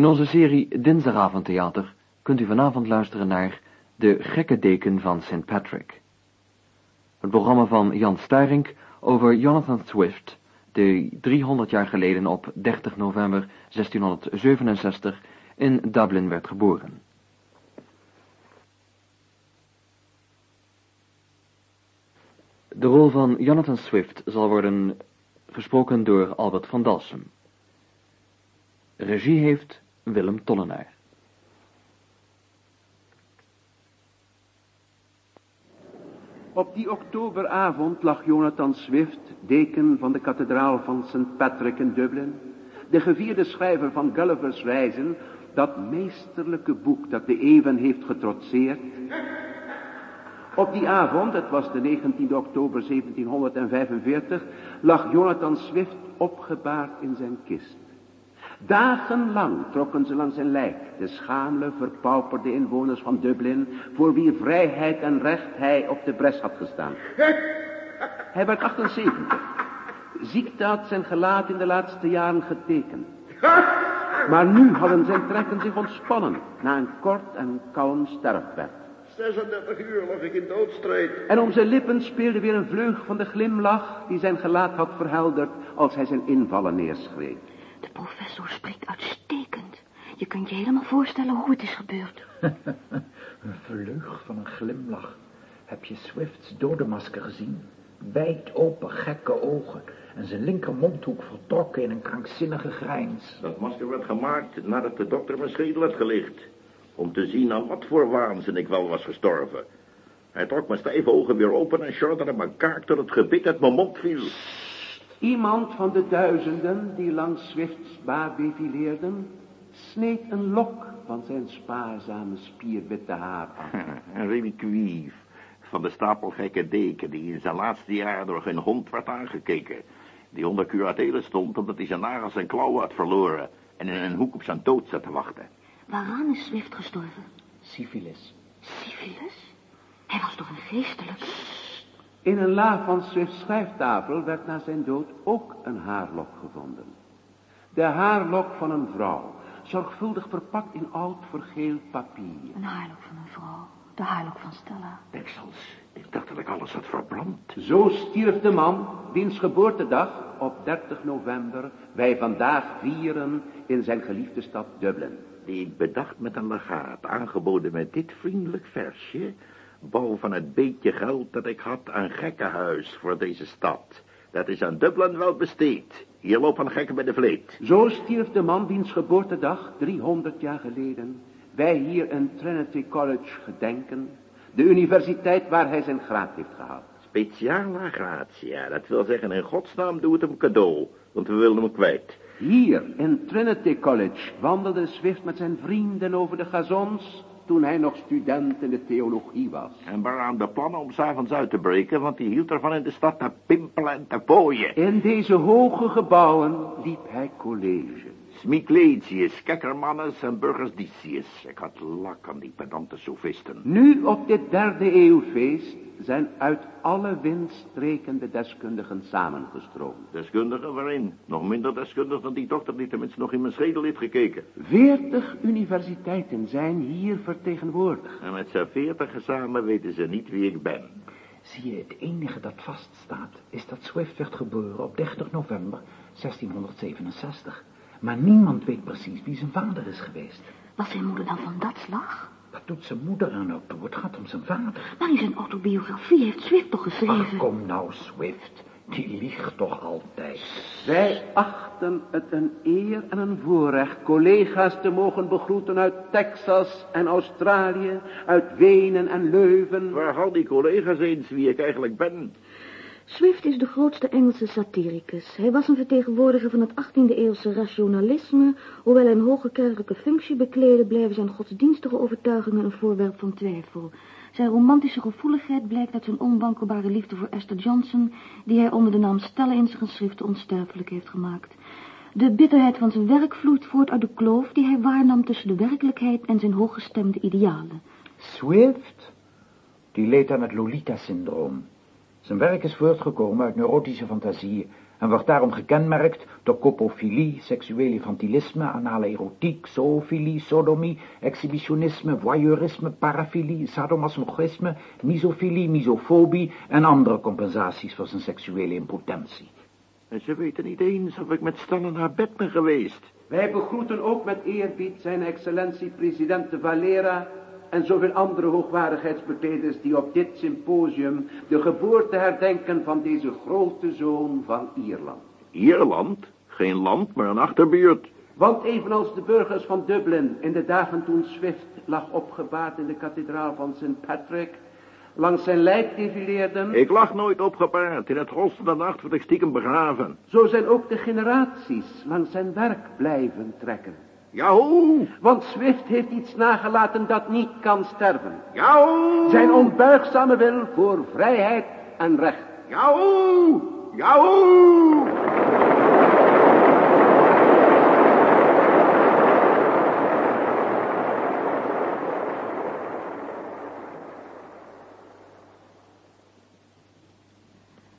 In onze serie Dinsdagavondtheater kunt u vanavond luisteren naar De gekke deken van St. Patrick. Het programma van Jan Starink over Jonathan Swift, die 300 jaar geleden op 30 november 1667 in Dublin werd geboren. De rol van Jonathan Swift zal worden gesproken door Albert van Dalsem. Regie heeft Willem Tollenaar. Op die oktoberavond lag Jonathan Swift, deken van de kathedraal van St. Patrick in Dublin, de gevierde schrijver van Gulliver's Reizen, dat meesterlijke boek dat de eeuwen heeft getrotseerd. Op die avond, het was de 19 oktober 1745, lag Jonathan Swift opgebaard in zijn kist. Dagenlang trokken ze langs zijn lijk, de schamele, verpauperde inwoners van Dublin, voor wie vrijheid en recht hij op de bres had gestaan. Hij werd 78. Ziekte had zijn gelaat in de laatste jaren getekend. Maar nu hadden zijn trekken zich ontspannen, na een kort en kalm sterfbed. 36 uur lag ik in doodstrijd. En om zijn lippen speelde weer een vleug van de glimlach die zijn gelaat had verhelderd als hij zijn invallen neerschreef. De professor spreekt uitstekend. Je kunt je helemaal voorstellen hoe het is gebeurd. een vleug van een glimlach. Heb je Swifts dodemasker gezien? Wijd open, gekke ogen. En zijn linker mondhoek vertrokken in een krankzinnige grijns. Dat masker werd gemaakt nadat de dokter mijn schedel had gelicht. Om te zien aan wat voor waanzin ik wel was gestorven. Hij trok mijn stijve ogen weer open en sjorderde mijn kaak tot het gebit uit mijn mond viel. Iemand van de duizenden die langs Swifts baar defileerden, sneed een lok van zijn spaarzame spierwitte haar af. Een reliquie van de stapelgekke deken die in zijn laatste jaar door geen hond werd aangekeken. Die onder curatele stond omdat hij zijn nagels en klauwen had verloren en in een hoek op zijn dood zat te wachten. Waaraan is Swift gestorven? Syphilis. Syphilis? Hij was toch een geestelijk? In een la van Swifts schrijftafel werd na zijn dood ook een haarlok gevonden. De haarlok van een vrouw, zorgvuldig verpakt in oud vergeeld papier. Een haarlok van een vrouw, de haarlok van Stella. Deksels, ik dacht dat ik alles had verbrand. Zo stierf de man, wiens geboortedag op 30 november wij vandaag vieren in zijn geliefde stad Dublin. Die ik bedacht met een legaat, aangeboden met dit vriendelijk versje, bouw van het beetje geld dat ik had aan gekkenhuis voor deze stad. Dat is aan Dublin wel besteed. Hier lopen gekken bij de vleet. Zo stierf de man wiens geboortedag 300 jaar geleden wij hier in Trinity College gedenken. De universiteit waar hij zijn graad heeft gehaald. Speciala gratia, dat wil zeggen in godsnaam doe het hem cadeau, want we willen hem kwijt. Hier in Trinity College wandelde Swift met zijn vrienden over de gazons toen hij nog student in de theologie was. En waaraan de plannen om s'avonds uit te breken, want hij hield ervan in de stad te pimpelen en te pooien. In deze hoge gebouwen liep hij college. Smicletius, Kekkermannes en Burgersdicius. Ik had lak aan die pedante sofisten. Nu op dit derde eeuwfeest zijn uit alle windstreken de deskundigen samengestroomd. Deskundigen waarin? Nog minder deskundig dan die dokter die tenminste nog in mijn schedel heeft gekeken. Veertig universiteiten zijn hier vertegenwoordigd. En met z'n veertigen samen weten ze niet wie ik ben. Zie je, het enige dat vaststaat is dat Swift werd geboren op 30 november 1667. Maar niemand weet precies wie zijn vader is geweest. Was zijn moeder dan van dat slag? Wat doet zijn moeder aan ook toe? Het gaat om zijn vader. Maar in zijn autobiografie heeft Swift toch geschreven... Ach, kom nou, Swift. Die liegt toch altijd. Wij achten het een eer en een voorrecht collega's te mogen begroeten uit Texas en Australië, uit Wenen en Leuven. Waar al die collega's eens wie ik eigenlijk ben? Swift is de grootste Engelse satiricus. Hij was een vertegenwoordiger van het 18e-eeuwse rationalisme. Hoewel hij een hoge kerkelijke functie bekleedde, bleven zijn godsdienstige overtuigingen een voorwerp van twijfel. Zijn romantische gevoeligheid blijkt uit zijn onwankelbare liefde voor Esther Johnson, die hij onder de naam Stella in zijn geschriften onsterfelijk heeft gemaakt. De bitterheid van zijn werk vloeit voort uit de kloof die hij waarnam tussen de werkelijkheid en zijn hooggestemde idealen. Swift? Die leed aan het Lolita-syndroom. Zijn werk is voortgekomen uit neurotische fantasieën en wordt daarom gekenmerkt door copofilie, seksueel infantilisme, anale erotiek, zoofilie, sodomie, exhibitionisme, voyeurisme, parafilie, sadomasochisme, misofilie, misofobie en andere compensaties voor zijn seksuele impotentie. En ze weten niet eens of ik met Stanne naar bed ben geweest. Wij begroeten ook met eerbied zijn excellentie president de Valera en zoveel andere hoogwaardigheidsbekleders die op dit symposium de geboorte herdenken van deze grote zoon van Ierland. Ierland? Geen land, maar een achterbuurt. Want evenals de burgers van Dublin in de dagen toen Swift lag opgebaard in de kathedraal van St. Patrick, langs zijn lijk defileerden, Ik lag nooit opgepaard. In het holst van de nacht word ik stiekem begraven. zo zijn ook de generaties langs zijn werk blijven trekken. Want Swift heeft iets nagelaten dat niet kan sterven. Zijn onbuigzame wil voor vrijheid en recht.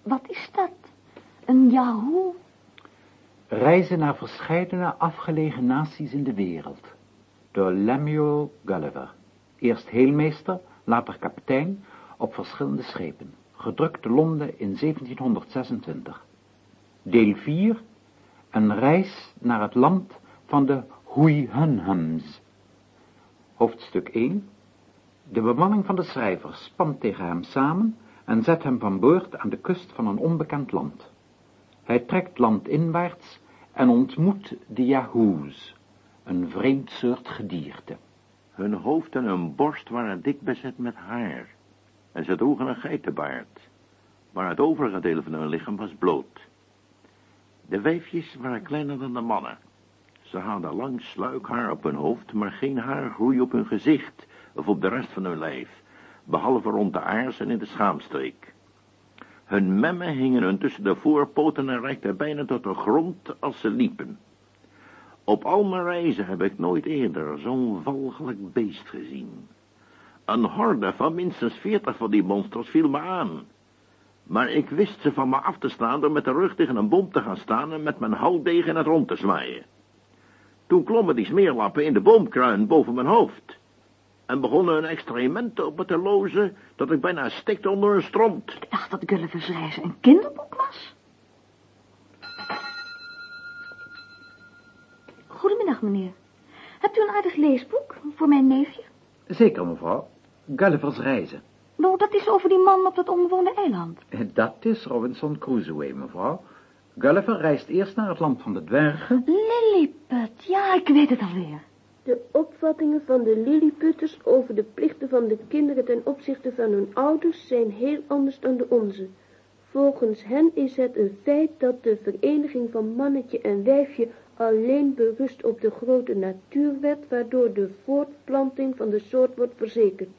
Wat is dat? Een Yahoo? Reizen naar verscheidene afgelegen naties in de wereld. Door Lemuel Gulliver. Eerst heelmeester, later kapitein, op verschillende schepen. Gedrukt te Londen in 1726. Deel 4. Een reis naar het land van de Huihunhums. Hoofdstuk 1. De bemanning van de schrijver spant tegen hem samen en zet hem van boord aan de kust van een onbekend land. Hij trekt landinwaarts en ontmoet de Yahoos, een vreemd soort gedierte. Hun hoofd en hun borst waren dik bezet met haar. En ze droegen een geitenbaard. Maar het overige deel van hun lichaam was bloot. De wijfjes waren kleiner dan de mannen. Ze hadden lang sluikhaar op hun hoofd, maar geen haargroei op hun gezicht of op de rest van hun lijf, behalve rond de aars en in de schaamstreek. Hun memmen hingen hun tussen de voorpoten en reikten bijna tot de grond als ze liepen. Op al mijn reizen heb ik nooit eerder zo'n walgelijk beest gezien. Een horde van minstens veertig van die monsters viel me aan. Maar ik wist ze van me af te slaan door met de rug tegen een boom te gaan staan en met mijn houtdegen het rond te zwaaien. Toen klommen die smeerlappen in de boomkruin boven mijn hoofd. En begonnen hun excrementen op me te lozen, dat ik bijna stikte onder hun stront. Ik dacht dat Gulliver's Reizen een kinderboek was. Goedemiddag, meneer. Hebt u een aardig leesboek voor mijn neefje? Zeker, mevrouw. Gulliver's reizen. Nou, dat is over die man op dat onbewoonde eiland. Dat is Robinson Crusoe, mevrouw. Gulliver reist eerst naar het land van de dwergen. Lilliput, ja, ik weet het alweer. De opvattingen van de Lilliputters over de plichten van de kinderen ten opzichte van hun ouders zijn heel anders dan de onze. Volgens hen is het een feit dat de vereniging van mannetje en wijfje alleen berust op de grote natuurwet, waardoor de voortplanting van de soort wordt verzekerd.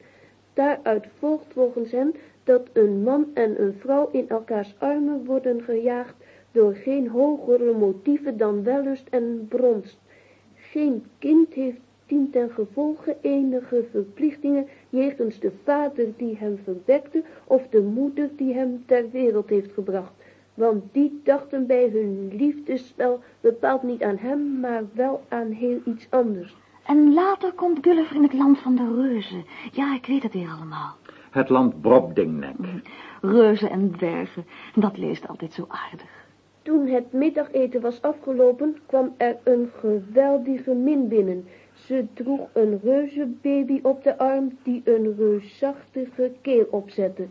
Daaruit volgt volgens hen dat een man en een vrouw in elkaars armen worden gejaagd door geen hogere motieven dan wellust en bronst. Geen kind heeft dien ten gevolge enige verplichtingen jegens de vader die hem verwekte of de moeder die hem ter wereld heeft gebracht. Want die dachten bij hun liefdesspel bepaald niet aan hem, maar wel aan heel iets anders. En later komt Gulliver in het land van de reuzen. Ja, ik weet het weer allemaal. Het land Brobdingnek. Reuzen en dwergen, dat leest altijd zo aardig. Toen het middageten was afgelopen, kwam er een geweldige min binnen. Ze droeg een reuzenbaby op de arm die een reusachtige keel opzette.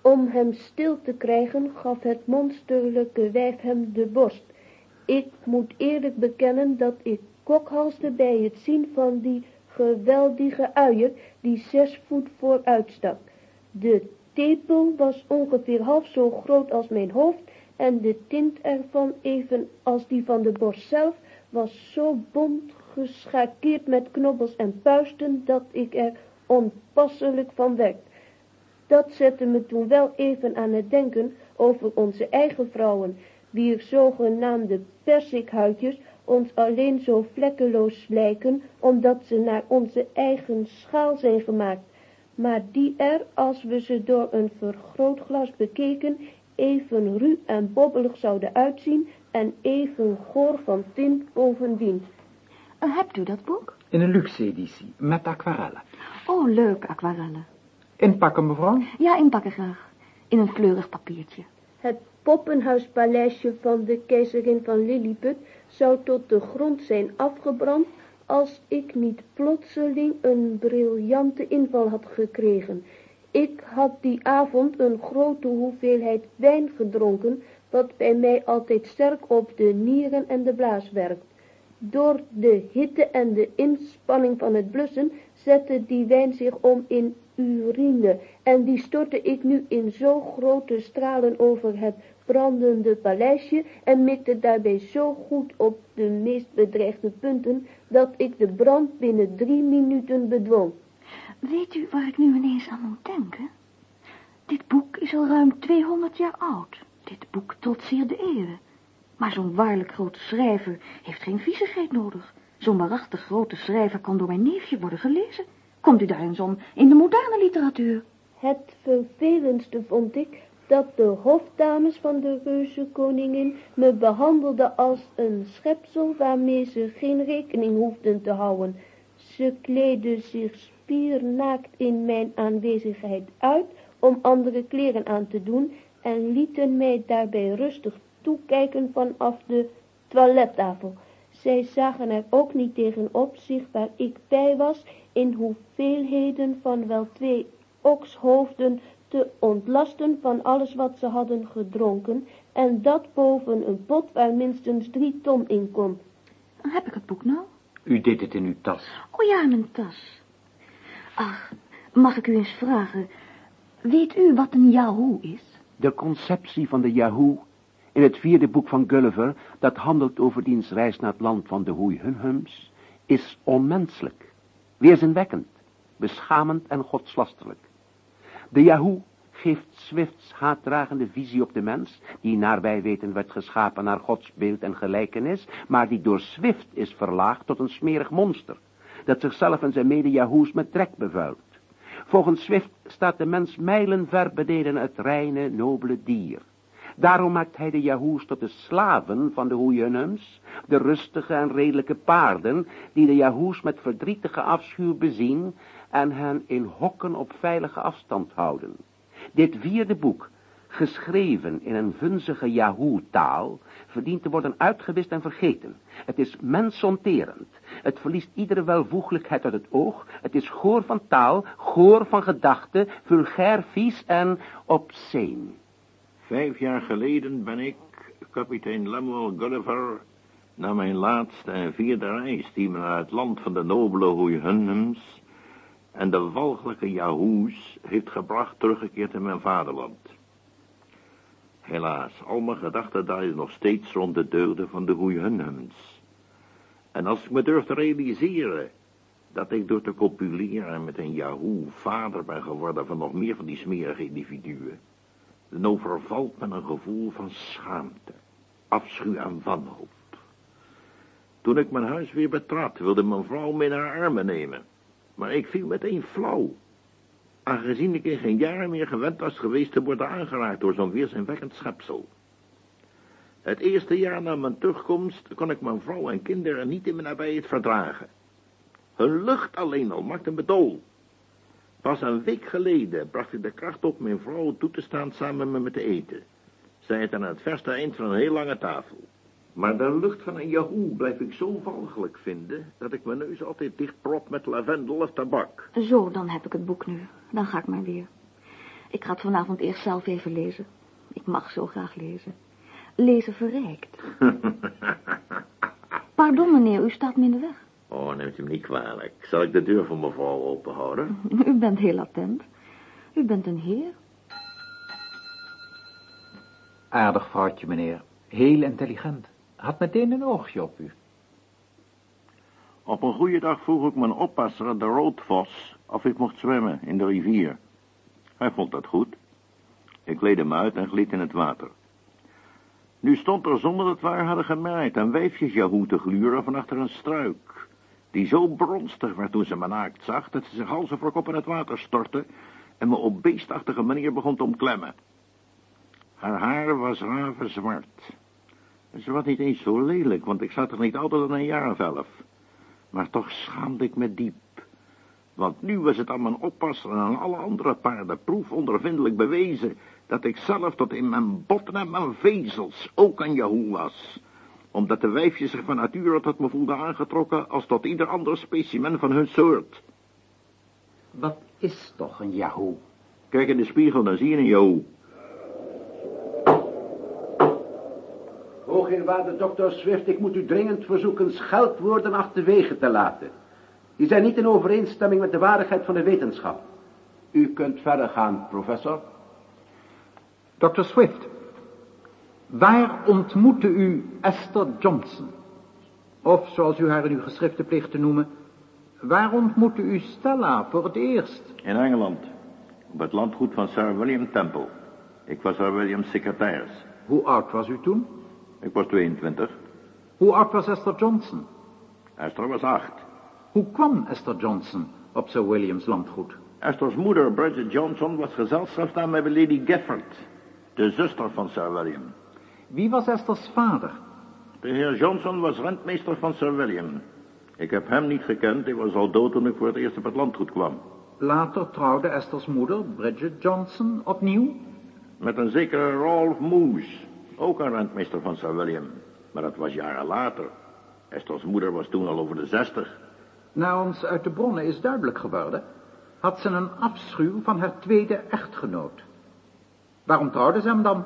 Om hem stil te krijgen gaf het monsterlijke wijf hem de borst. Ik moet eerlijk bekennen dat ik kokhalsde bij het zien van die geweldige uier die zes voet vooruit stak. De tepel was ongeveer half zo groot als mijn hoofd en de tint ervan, even als die van de borst zelf, was zo bont geschakeerd met knobbels en puisten, dat ik er onpasselijk van werd. Dat zette me toen wel even aan het denken over onze eigen vrouwen, wier zogenaamde persikhuidjes ons alleen zo vlekkeloos lijken, omdat ze naar onze eigen schaal zijn gemaakt, maar die er, als we ze door een vergrootglas bekeken, even ruw en bobbelig zouden uitzien en even goor van tint bovendien. Uh, hebt u dat boek? In een luxe editie, met aquarellen. Oh, leuk, aquarellen. Inpakken, mevrouw? Ja, inpakken graag. In een fleurig papiertje. Het poppenhuispaleisje van de keizerin van Lilliput zou tot de grond zijn afgebrand als ik niet plotseling een briljante inval had gekregen. Ik had die avond een grote hoeveelheid wijn gedronken, wat bij mij altijd sterk op de nieren en de blaas werkt. Door de hitte en de inspanning van het blussen zette die wijn zich om in urine en die stortte ik nu in zo grote stralen over het brandende paleisje en mikte daarbij zo goed op de meest bedreigde punten dat ik de brand binnen drie minuten bedwong. Weet u waar ik nu ineens aan moet denken? Dit boek is al ruim 200 jaar oud. Dit boek trotseert de eeuwen. Maar zo'n waarlijk grote schrijver heeft geen viezigheid nodig. Zo'n waarachtig grote schrijver kan door mijn neefje worden gelezen. Komt u daar eens om in de moderne literatuur? Het vervelendste vond ik dat de hofdames van de reuzenkoningin me behandelden als een schepsel waarmee ze geen rekening hoefden te houden. Ze kleden zich spiernaakt in mijn aanwezigheid uit om andere kleren aan te doen en lieten mij daarbij rustig toekijken vanaf de toilettafel. Zij zagen er ook niet tegenop zich waar ik bij was in hoeveelheden van wel twee okshoofden te ontlasten van alles wat ze hadden gedronken en dat boven een pot waar minstens drie ton in kon. Heb ik het boek nou? U deed het in uw tas. Oh ja, in mijn tas. Ach, mag ik u eens vragen, weet u wat een Yahoo is? De conceptie van de Yahoo in het vierde boek van Gulliver, dat handelt over diens reis naar het land van de Hoeihunhums, is onmenselijk, weerzinwekkend, beschamend en godslasterlijk. De Yahoo geeft Swifts haatdragende visie op de mens, die naar wij weten werd geschapen naar Gods beeld en gelijkenis, maar die door Swift is verlaagd tot een smerig monster, dat zichzelf en zijn mede-Yahoos met trek bevuilt. Volgens Swift staat de mens mijlenver beneden het reine, nobele dier. Daarom maakt hij de Yahoos tot de slaven van de Hoeyenums, de rustige en redelijke paarden, die de Yahoos met verdrietige afschuw bezien en hen in hokken op veilige afstand houden. Dit vierde boek, geschreven in een vunzige Yahoo-taal, verdient te worden uitgewist en vergeten. Het is mensonterend. Het verliest iedere welvoeglijkheid uit het oog. Het is goor van taal, goor van gedachten, vulgair, vies en obscene. Vijf jaar geleden ben ik, kapitein Lemuel Gulliver, na mijn laatste en vierde reis die me naar het land van de nobele Hoeihunhems en de walgelijke Yahoos heeft gebracht teruggekeerd in mijn vaderland. Helaas, al mijn gedachten draaien nog steeds rond de deugden van de Hoeihunhems. En als ik me durf te realiseren dat ik door te copuleren met een Yahoo vader ben geworden van nog meer van die smerige individuen, dan overvalt me een gevoel van schaamte, afschuw en wanhoop. Toen ik mijn huis weer betrad, wilde mijn vrouw me in haar armen nemen, maar ik viel meteen flauw, aangezien ik in geen jaren meer gewend was geweest te worden aangeraakt door zo'n weerzinwekkend schepsel. Het eerste jaar na mijn terugkomst kon ik mijn vrouw en kinderen niet in mijn nabijheid verdragen. Hun lucht alleen al maakte me dol. Pas een week geleden bracht ik de kracht op mijn vrouw toe te staan samen met me te eten. Zij het aan het verste eind van een heel lange tafel. Maar de lucht van een Yahoo blijf ik zo walgelijk vinden, dat ik mijn neus altijd dicht prop met lavendel of tabak. Zo, dan heb ik het boek nu. Dan ga ik maar weer. Ik ga het vanavond eerst zelf even lezen. Ik mag zo graag lezen. Lezen verrijkt. Pardon, meneer, u staat me in de weg. Oh, neemt u me niet kwalijk. Zal ik de deur voor mevrouw open houden? U bent heel attent. U bent een heer. Aardig vrouwtje, meneer. Heel intelligent. Had meteen een oogje op u. Op een goede dag vroeg ik mijn oppasser, de roodvos, of ik mocht zwemmen in de rivier. Hij vond dat goed. Ik kleed hem uit en glied in het water. Nu stond er zonder dat wij hadden gemerkt een wijfje Jahoe te gluren van achter een struik, die zo bronstig werd toen ze me naakt zag, dat ze zich hals over kop in het water stortte en me op beestachtige manier begon te omklemmen. Haar haar was ravenzwart. Ze was niet eens zo lelijk, want ik zat er niet altijd dan een jaar of elf. Maar toch schaamde ik me diep. Want nu was het aan mijn oppasser en aan alle andere paarden proefondervindelijk bewezen... dat ik zelf tot in mijn botten en mijn vezels ook een Yahoo was. Omdat de wijfjes zich van nature tot me voelden aangetrokken... als tot ieder ander specimen van hun soort. Wat is toch een Yahoo? Kijk in de spiegel, dan zie je een Yahoo. Hoogeerwaarde dokter Swift, ik moet u dringend verzoeken scheldwoorden achterwege te laten. Die zijn niet in overeenstemming met de waardigheid van de wetenschap. U kunt verder gaan, professor. Dr. Swift, waar ontmoette u Esther Johnson? Of, zoals u haar in uw geschriften pleegt te noemen, waar ontmoette u Stella voor het eerst? In Engeland. Op het landgoed van Sir William Temple. Ik was Sir Williams secretaris. Hoe oud was u toen? Ik was 22. Hoe oud was Esther Johnson? Esther was acht. Hoe kwam Esther Johnson op Sir Williams landgoed? Esther's moeder, Bridget Johnson, was gezelschapsdame bij Lady Gifford, de zuster van Sir William. Wie was Esther's vader? De heer Johnson was rentmeester van Sir William. Ik heb hem niet gekend, hij was al dood toen ik voor het eerst op het landgoed kwam. Later trouwde Esther's moeder, Bridget Johnson, opnieuw. Met een zekere Rolf Moose, ook een rentmeester van Sir William. Maar dat was jaren later. Esther's moeder was toen al over de zestig. Na ons uit de bronnen is duidelijk geworden, had ze een afschuw van haar tweede echtgenoot. Waarom trouwde ze hem dan?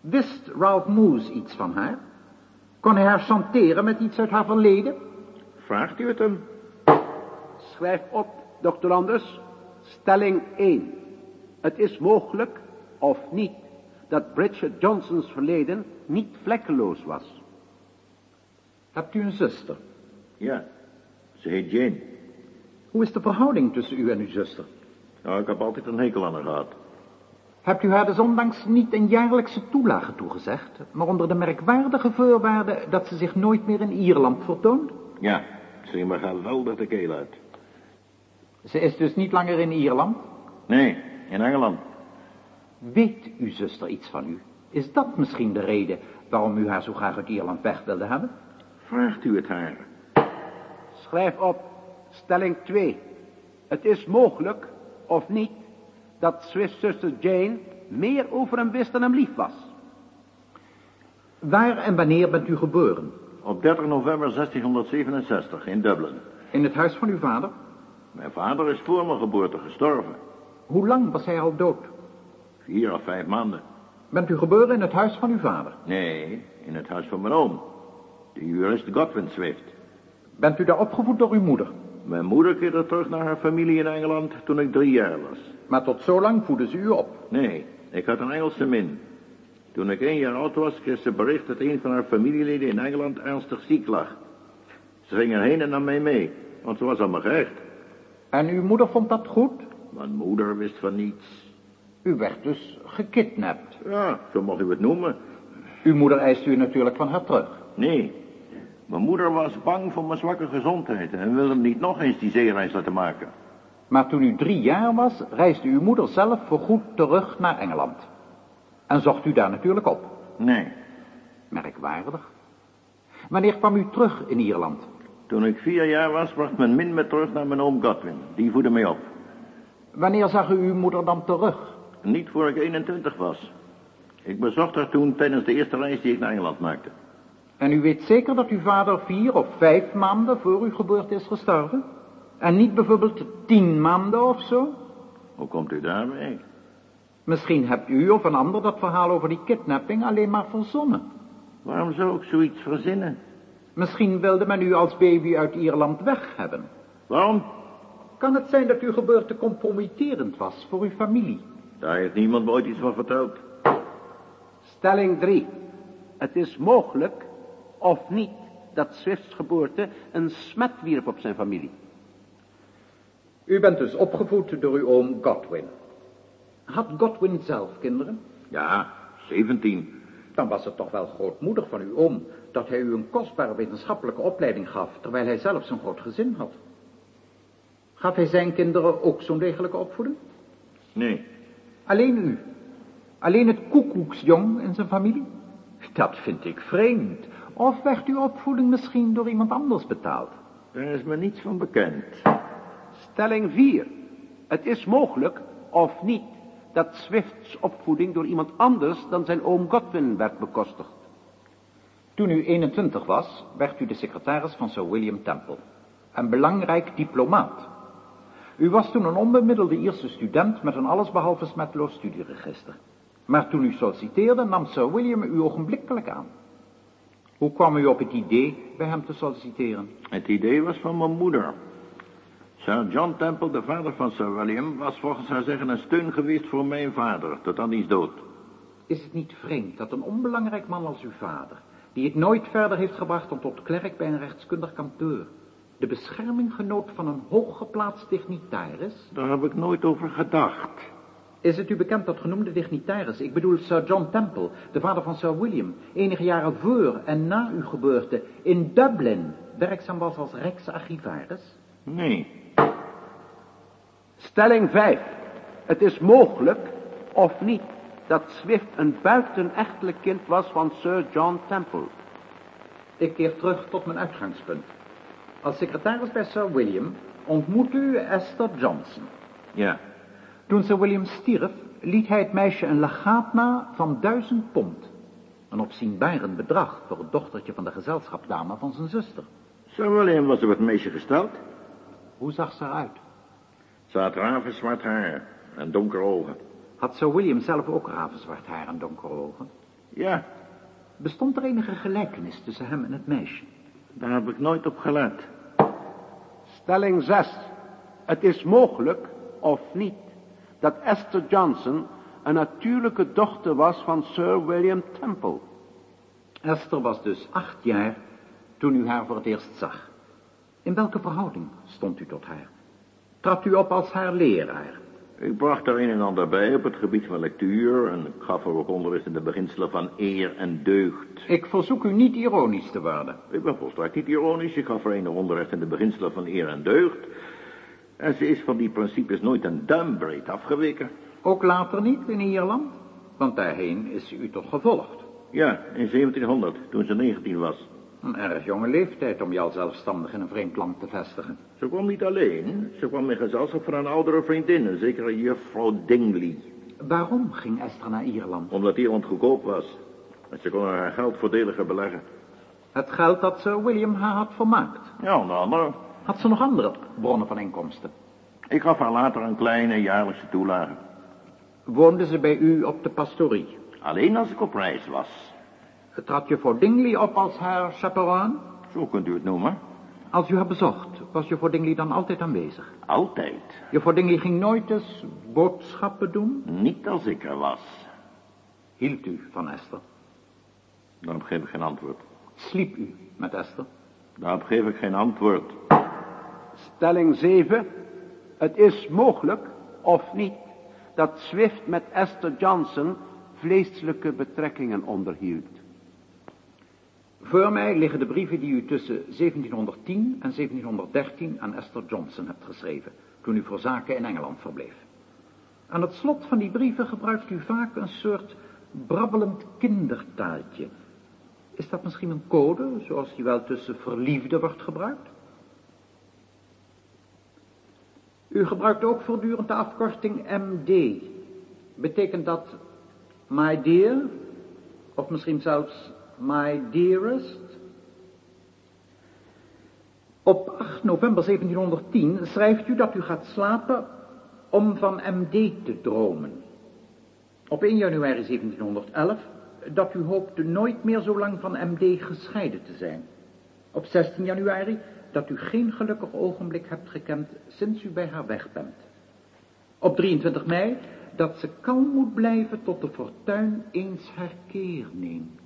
Wist Ralph Moose iets van haar? Kon hij haar chanteren met iets uit haar verleden? Vraagt u het hem? Schrijf op, dokter Anders. Stelling 1. Het is mogelijk, of niet, dat Bridget Johnson's verleden niet vlekkeloos was. Hebt u een zuster? Ja, ze heet Jane. Hoe is de verhouding tussen u en uw zuster? Nou, ik heb altijd een hekel aan haar gehad. Hebt u haar desondanks niet een jaarlijkse toelage toegezegd, maar onder de merkwaardige voorwaarde dat ze zich nooit meer in Ierland vertoont? Ja, ze ging me geweldig de keel uit. Ze is dus niet langer in Ierland? Nee, in Engeland. Weet uw zuster iets van u? Is dat misschien de reden waarom u haar zo graag uit Ierland weg wilde hebben? Vraagt u het haar? Schrijf op. Stelling 2. Het is mogelijk, of niet, dat Swiss zuster Jane meer over hem wist dan hem lief was. Waar en wanneer bent u geboren? Op 30 november 1667 in Dublin. In het huis van uw vader? Mijn vader is voor mijn geboorte gestorven. Hoe lang was hij al dood? Vier of vijf maanden. Bent u geboren in het huis van uw vader? Nee, in het huis van mijn oom. De jurist Godwin Swift. Bent u daar opgevoed door uw moeder? Mijn moeder keerde terug naar haar familie in Engeland toen ik drie jaar was. Maar tot zo lang voedde ze u op. Nee, ik had een Engelse min. Toen ik één jaar oud was, kreeg ze bericht dat een van haar familieleden in Engeland ernstig ziek lag. Ze ging erheen en nam mij mee, want ze was al me gehecht. En uw moeder vond dat goed? Mijn moeder wist van niets. U werd dus gekidnapt. Ja, zo mag u het noemen. Uw moeder eist u natuurlijk van haar terug. Nee, mijn moeder was bang voor mijn zwakke gezondheid en wilde hem niet nog eens die zeereis laten maken. Maar toen u drie jaar was, reisde uw moeder zelf voorgoed terug naar Engeland. En zocht u daar natuurlijk op. Nee, Merkwaardig. Wanneer kwam u terug in Ierland? toen ik vier jaar was, bracht mijn min me terug naar mijn oom Godwin. Die voedde mij op. Wanneer zag u uw moeder dan terug? Niet voor ik 21 was. Ik bezocht haar toen tijdens de eerste reis die ik naar Engeland maakte. En u weet zeker dat uw vader vier of vijf maanden voor uw geboorte is gestorven? En niet bijvoorbeeld tien maanden of zo? Hoe komt u daarbij? Misschien hebt u of een ander dat verhaal over die kidnapping alleen maar verzonnen. Waarom zou ik zoiets verzinnen? Misschien wilde men u als baby uit Ierland weg hebben. Waarom? Kan het zijn dat uw geboorte compromitterend was voor uw familie? Daar heeft niemand me ooit iets van verteld. Stelling 3. Het is mogelijk, of niet, dat Swifts geboorte een smet wierp op zijn familie. U bent dus opgevoed door uw oom Godwin. Had Godwin zelf kinderen? Ja, 17. Dan was het toch wel grootmoedig van uw oom dat hij u een kostbare wetenschappelijke opleiding gaf, terwijl hij zelf zo'n groot gezin had. Gaf hij zijn kinderen ook zo'n degelijke opvoeding? Nee, Alleen u. Alleen het koekoeksjong in zijn familie? Dat vind ik vreemd. Of werd uw opvoeding misschien door iemand anders betaald? Daar is me niets van bekend. Stelling 4. Het is mogelijk, of niet, dat Swift's opvoeding door iemand anders dan zijn oom Godwin werd bekostigd. Toen u 21 was, werd u de secretaris van Sir William Temple. Een belangrijk diplomaat. U was toen een onbemiddelde Ierse student met een allesbehalve smetloos studieregister. Maar toen u solliciteerde, nam Sir William u ogenblikkelijk aan. Hoe kwam u op het idee bij hem te solliciteren? Het idee was van mijn moeder. Sir John Temple, de vader van Sir William, was volgens haar zeggen een steun geweest voor mijn vader, tot aan diens dood. Is het niet vreemd dat een onbelangrijk man als uw vader, die het nooit verder heeft gebracht dan tot klerk bij een rechtskundig kantoor, de bescherming genoot van een hooggeplaatst dignitaris? Daar heb ik nooit over gedacht. Is het u bekend dat genoemde dignitaris, ik bedoel Sir John Temple, de vader van Sir William, enige jaren voor en na uw geboorte in Dublin werkzaam was als Rijksarchivaris? Nee, Stelling 5. Het is mogelijk, of niet, dat Swift een buitenechtelijk kind was van Sir John Temple. Ik keer terug tot mijn uitgangspunt. Als secretaris bij Sir William ontmoet u Esther Johnson. ja. Toen Sir William stierf, liet hij het meisje een legaat na van duizend pond. Een opzienbarend bedrag voor het dochtertje van de gezelschapsdame van zijn zuster. Sir William was op het meisje gesteld. Hoe zag ze eruit? Ze had ravenzwart haar en donkere ogen. Had Sir William zelf ook ravenzwart haar en donkere ogen? Ja, Bestond er enige gelijkenis tussen hem en het meisje? Daar heb ik nooit op gelet. Stelling 6. Het is mogelijk, of niet, dat Esther Johnson een natuurlijke dochter was van Sir William Temple. Esther was dus acht jaar toen u haar voor het eerst zag. In welke verhouding stond u tot haar? Trad u op als haar leraar? Ik bracht er een en ander bij op het gebied van lectuur en ik gaf er ook onderricht in de beginselen van eer en deugd. Ik verzoek u niet ironisch te worden. Ik ben volstrekt niet ironisch, ik gaf er een onderricht in de beginselen van eer en deugd. En ze is van die principes nooit een duimbreed afgeweken. Ook later niet in Ierland? Want daarheen is u toch gevolgd? Ja, in 1700, toen ze 19 was. Een erg jonge leeftijd om je al zelfstandig in een vreemd land te vestigen. Ze kwam niet alleen, ze kwam in gezelschap van een oudere vriendin, een zekere juffrouw Dingley. Waarom ging Esther naar Ierland? Omdat Ierland goedkoop was. En ze kon haar geld voordeliger beleggen. Het geld dat Sir William haar had vermaakt. Ja, onder andere. Had ze nog andere bronnen van inkomsten? Ik gaf haar later een kleine jaarlijkse toelage. Woonde ze bij u op de pastorie? Alleen als ik op reis was. Trad juffrouw Dingley op als haar chaperone? Zo kunt u het noemen. Als u haar bezocht, was juffrouw Dingley dan altijd aanwezig? Altijd. Juffrouw Dingley ging nooit eens boodschappen doen? Niet als ik er was. Hield u van Esther? Daarop geef ik geen antwoord. Sliep u met Esther? Daarop geef ik geen antwoord. Stelling 7. Het is mogelijk, of niet, dat Swift met Esther Johnson vleeselijke betrekkingen onderhield. Voor mij liggen de brieven die u tussen 1710 en 1713 aan Esther Johnson hebt geschreven, toen u voor zaken in Engeland verbleef. Aan het slot van die brieven gebruikt u vaak een soort brabbelend kindertaaltje. Is dat misschien een code, zoals die wel tussen verliefden wordt gebruikt? U gebruikt ook voortdurend de afkorting MD. Betekent dat my dear? Of misschien zelfs my dearest? Op 8 november 1710 schrijft u dat u gaat slapen om van MD te dromen. Op 1 januari 1711 dat u hoopte nooit meer zo lang van MD gescheiden te zijn. Op 16 januari dat u geen gelukkig ogenblik hebt gekend sinds u bij haar weg bent. Op 23 mei dat ze kalm moet blijven tot de fortuin eens haar keer neemt.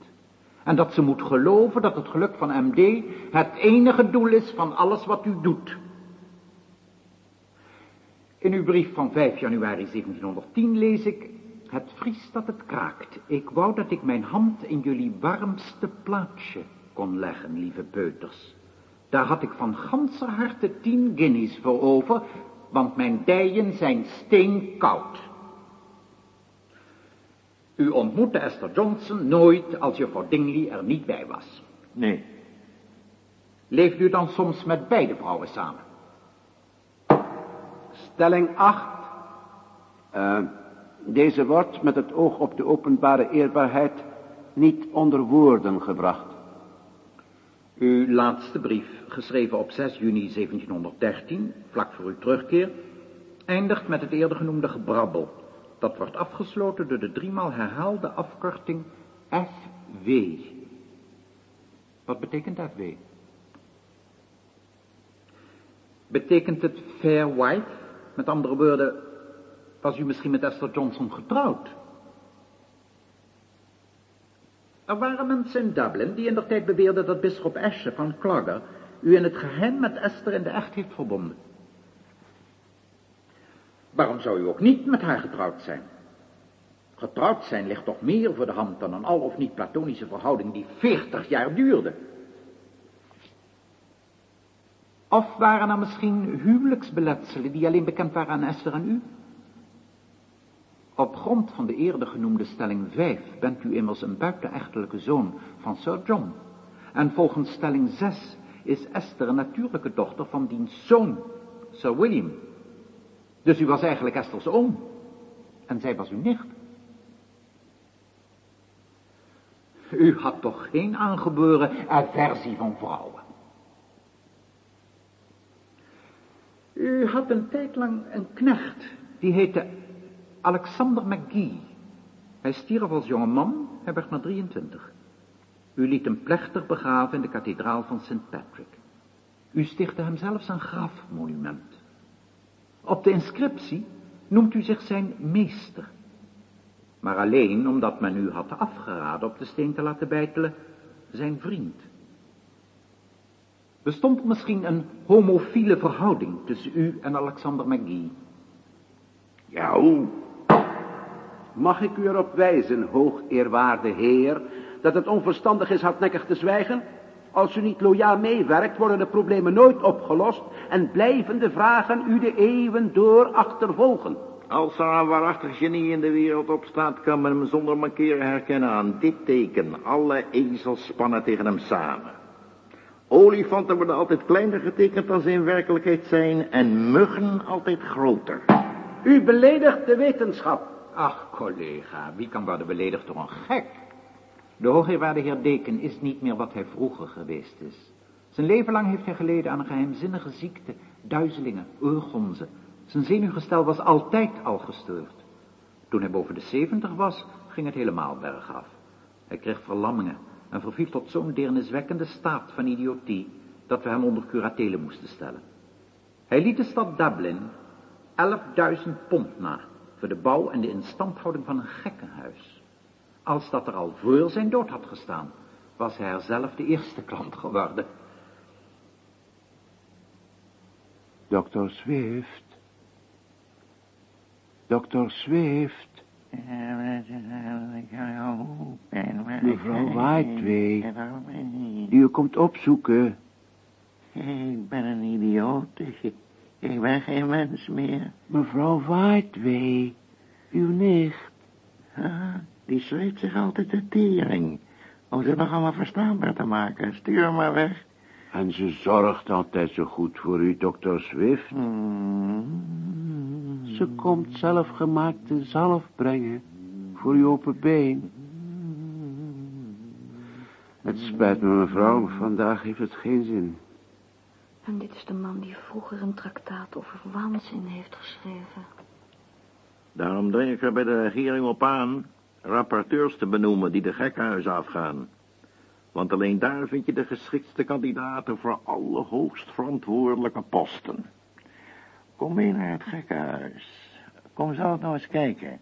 En dat ze moet geloven dat het geluk van MD het enige doel is van alles wat u doet. In uw brief van 5 januari 1710 lees ik, het vriest dat het kraakt. Ik wou dat ik mijn hand in jullie warmste plaatsje kon leggen, lieve peuters. Daar had ik van ganse harte tien guineas voor over, want mijn dijen zijn steenkoud. U ontmoette Esther Johnson nooit als juffrouw Dingley er niet bij was. Nee. Leeft u dan soms met beide vrouwen samen? Stelling 8. Eh, deze wordt met het oog op de openbare eerbaarheid niet onder woorden gebracht. Uw laatste brief, geschreven op 6 juni 1713, vlak voor uw terugkeer, eindigt met het eerder genoemde gebrabbel. Dat wordt afgesloten door de driemaal herhaalde afkorting FW. Wat betekent FW? Betekent het fair wife? Met andere woorden, was u misschien met Esther Johnson getrouwd? Er waren mensen in Dublin die in de tijd beweerden dat bisschop Ashe van Clogger u in het geheim met Esther in de echt heeft verbonden. Waarom zou u ook niet met haar getrouwd zijn? Getrouwd zijn ligt toch meer voor de hand dan een al of niet platonische verhouding die veertig jaar duurde. Of waren er misschien huwelijksbeletselen die alleen bekend waren aan Esther en u? Op grond van de eerder genoemde stelling 5 bent u immers een buitenechtelijke zoon van Sir John. En volgens stelling 6 is Esther een natuurlijke dochter van diens zoon, Sir William. Dus u was eigenlijk Esther's oom. En zij was uw nicht. U had toch geen aangeboren aversie van vrouwen? U had een tijd lang een knecht, die heette Alexander McGee. Hij stierf als jonge man, hij werd maar 23. U liet hem plechtig begraven in de kathedraal van St. Patrick. U stichtte hem zelfs een grafmonument. Op de inscriptie noemt u zich zijn meester. Maar alleen omdat men u had afgeraden op de steen te laten bijtelen, zijn vriend. Bestond misschien een homofiele verhouding tussen u en Alexander McGee? Ja, hoe? Mag ik u erop wijzen, hoogeerwaarde heer, dat het onverstandig is hardnekkig te zwijgen? Als u niet loyaal meewerkt, worden de problemen nooit opgelost en blijven de vragen u de eeuwen door achtervolgen. Als er een waarachtig genie in de wereld opstaat, kan men hem zonder mankeren herkennen aan dit teken. Alle ezels spannen tegen hem samen. Olifanten worden altijd kleiner getekend dan ze in werkelijkheid zijn en muggen altijd groter. U beledigt de wetenschap. Ach, collega, wie kan worden beledigd door een gek? De hoogeerwaarde heer Deken is niet meer wat hij vroeger geweest is. Zijn leven lang heeft hij geleden aan een geheimzinnige ziekte, duizelingen, oorgonzen. Zijn zenuwgestel was altijd al gestoord. Toen hij boven de zeventig was, ging het helemaal bergaf. Hij kreeg verlammingen en verviel tot zo'n deerniswekkende staat van idiotie, dat we hem onder curatele moesten stellen. Hij liet de stad Dublin 11.000 pond na voor de bouw en de instandhouding van een gekkenhuis. Als dat er al voor zijn dood had gestaan, was hij er zelf de eerste klant geworden. Dokter Swift. Dokter Swift. Mevrouw Whiteway. U komt opzoeken. Ik ben een idioot. Ik, ik ben geen mens meer. Mevrouw Whiteway. Uw nicht. Die zweet zich altijd de tering. Om ze nog allemaal verstaanbaar te maken. Stuur maar weg. En ze zorgt altijd zo goed voor u, dokter Swift. Hmm. Ze komt zelfgemaakte zalf brengen voor uw open been. Het spijt me, mevrouw, maar vandaag heeft het geen zin. En dit is de man die vroeger een traktaat over waanzin heeft geschreven. Daarom dring ik er bij de regering op aan rapporteurs te benoemen die de gekkenhuizen afgaan. Want alleen daar vind je de geschiktste kandidaten voor alle hoogst verantwoordelijke posten. Kom mee naar het gekkenhuis. Kom zelf nou eens kijken.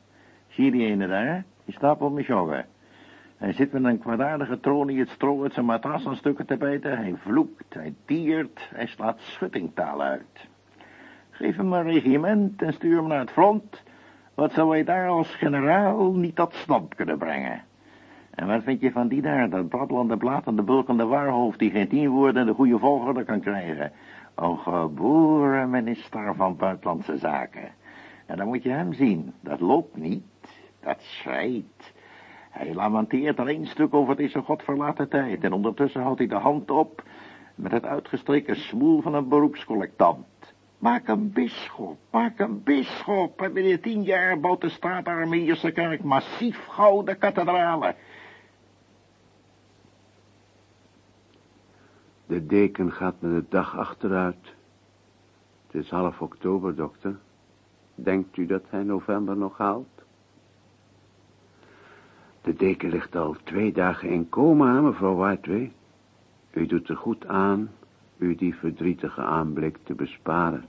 Zie je die ene daar? Die staat op mijn joggen. Hij zit met een kwaadaardige troon in het stro zijn matras aan stukken te bijten. Hij vloekt, hij tiert, hij slaat schuttingtaal uit. Geef hem een regiment en stuur hem naar het front. Wat zou hij daar als generaal niet tot stand kunnen brengen? En wat vind je van die daar, dat bladlande, blatende, bulkende waarhoofd... die geen tien woorden de goede volgorde kan krijgen? Een geboren minister van Buitenlandse Zaken. En dan moet je hem zien. Dat loopt niet, dat schrijdt. Hij lamenteert al één stuk over deze godverlaten tijd... en ondertussen houdt hij de hand op met het uitgestreken smoel van een beroepscollectant. Maak een bisschop, maak een bisschop. En binnen tien jaar bouwt de staatarmeerse kerk massief gouden kathedralen. De deken gaat met de dag achteruit. Het is half oktober, dokter. Denkt u dat hij november nog haalt? De deken ligt al twee dagen in coma, mevrouw Whiteway. U doet er goed aan u die verdrietige aanblik te besparen.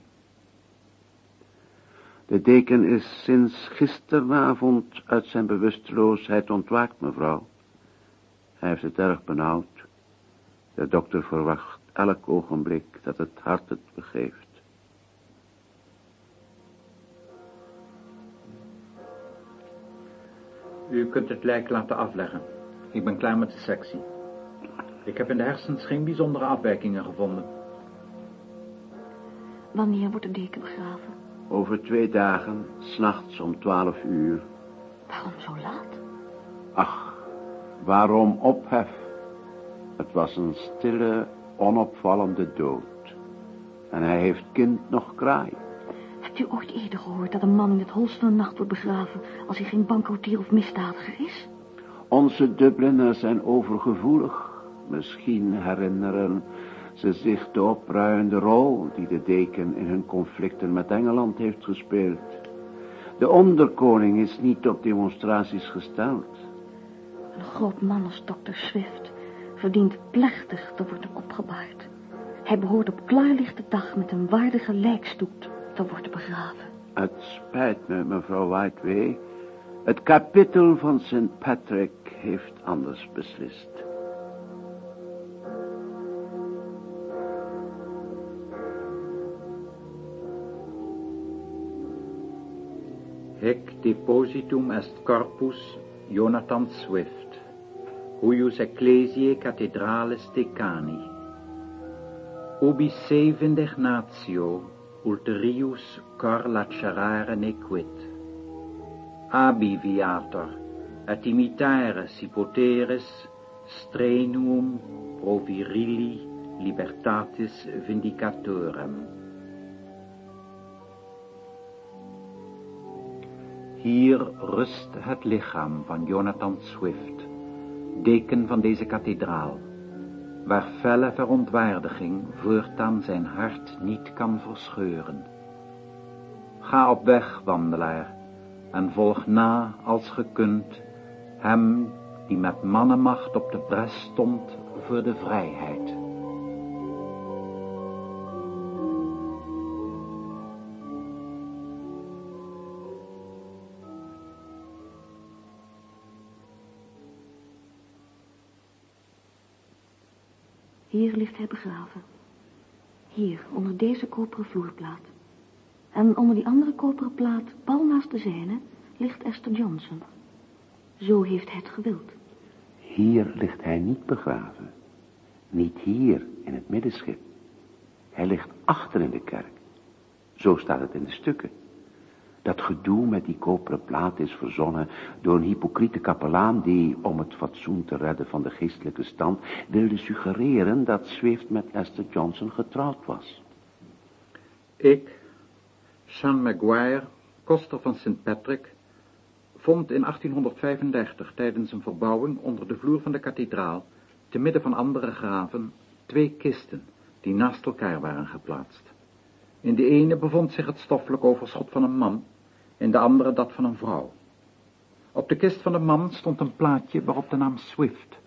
De deken is sinds gisteravond uit zijn bewusteloosheid ontwaakt, mevrouw. Hij heeft het erg benauwd. De dokter verwacht elk ogenblik dat het hart het begeeft. U kunt het lijk laten afleggen. Ik ben klaar met de sectie. Ik heb in de hersens geen bijzondere afwijkingen gevonden. Wanneer wordt de deken begraven? Over twee dagen, s'nachts om twaalf uur. Waarom zo laat? Ach, waarom ophef? Het was een stille, onopvallende dood. En hij heeft kind nog kraai. Hebt u ooit eerder gehoord dat een man in het holst van de nacht wordt begraven... als hij geen bankrotier of misdadiger is? Onze Dubliners zijn overgevoelig. Misschien herinneren ze zich de opruiende rol die de deken in hun conflicten met Engeland heeft gespeeld. De onderkoning is niet op demonstraties gesteld. Een groot man als dokter Swift verdient plechtig te worden opgebaard. Hij behoort op klaarlichte dag met een waardige lijkstoet te worden begraven. Het spijt me, mevrouw Whiteway. Het kapitel van St. Patrick heeft anders beslist. Hec depositum est corpus Jonathan Swift, huius ecclesiae cathedrales decani. Ubi se natio ulterius cor lacerare nequit. Abi viator, et imitare si poteres strenuum pro virili libertatis vindicatorem. Hier rust het lichaam van Jonathan Swift, deken van deze kathedraal, waar felle verontwaardiging voortaan zijn hart niet kan verscheuren. Ga op weg, wandelaar, en volg na als ge kunt hem die met mannenmacht op de bres stond voor de vrijheid. Hier ligt hij begraven. Hier, onder deze koperen vloerplaat. En onder die andere koperen plaat, pal naast de zijne, ligt Esther Johnson. Zo heeft hij het gewild. Hier ligt hij niet begraven. Niet hier, in het middenschip. Hij ligt achter in de kerk. Zo staat het in de stukken. Dat gedoe met die koperen plaat is verzonnen door een hypocriete kapelaan die, om het fatsoen te redden van de geestelijke stand, wilde suggereren dat Swift met Esther Johnson getrouwd was. Ik, Sean Maguire, koster van St. Patrick, vond in 1835 tijdens een verbouwing onder de vloer van de kathedraal, te midden van andere graven, twee kisten die naast elkaar waren geplaatst. In de ene bevond zich het stoffelijk overschot van een man, in de andere dat van een vrouw. Op de kist van de man stond een plaatje waarop de naam Swift.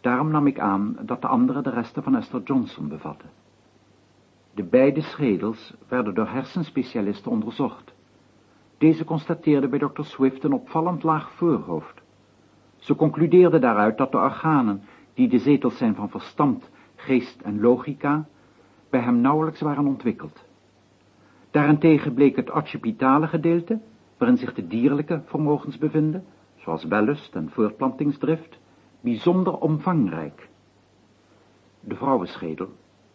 Daarom nam ik aan dat de andere de resten van Esther Johnson bevatte. De beide schedels werden door hersenspecialisten onderzocht. Deze constateerde bij dokter Swift een opvallend laag voorhoofd. Ze concludeerde daaruit dat de organen, die de zetels zijn van verstand, geest en logica, bij hem nauwelijks waren ontwikkeld. Daarentegen bleek het occipitale gedeelte, waarin zich de dierlijke vermogens bevinden, zoals wellust en voortplantingsdrift, bijzonder omvangrijk. De vrouwenschedel,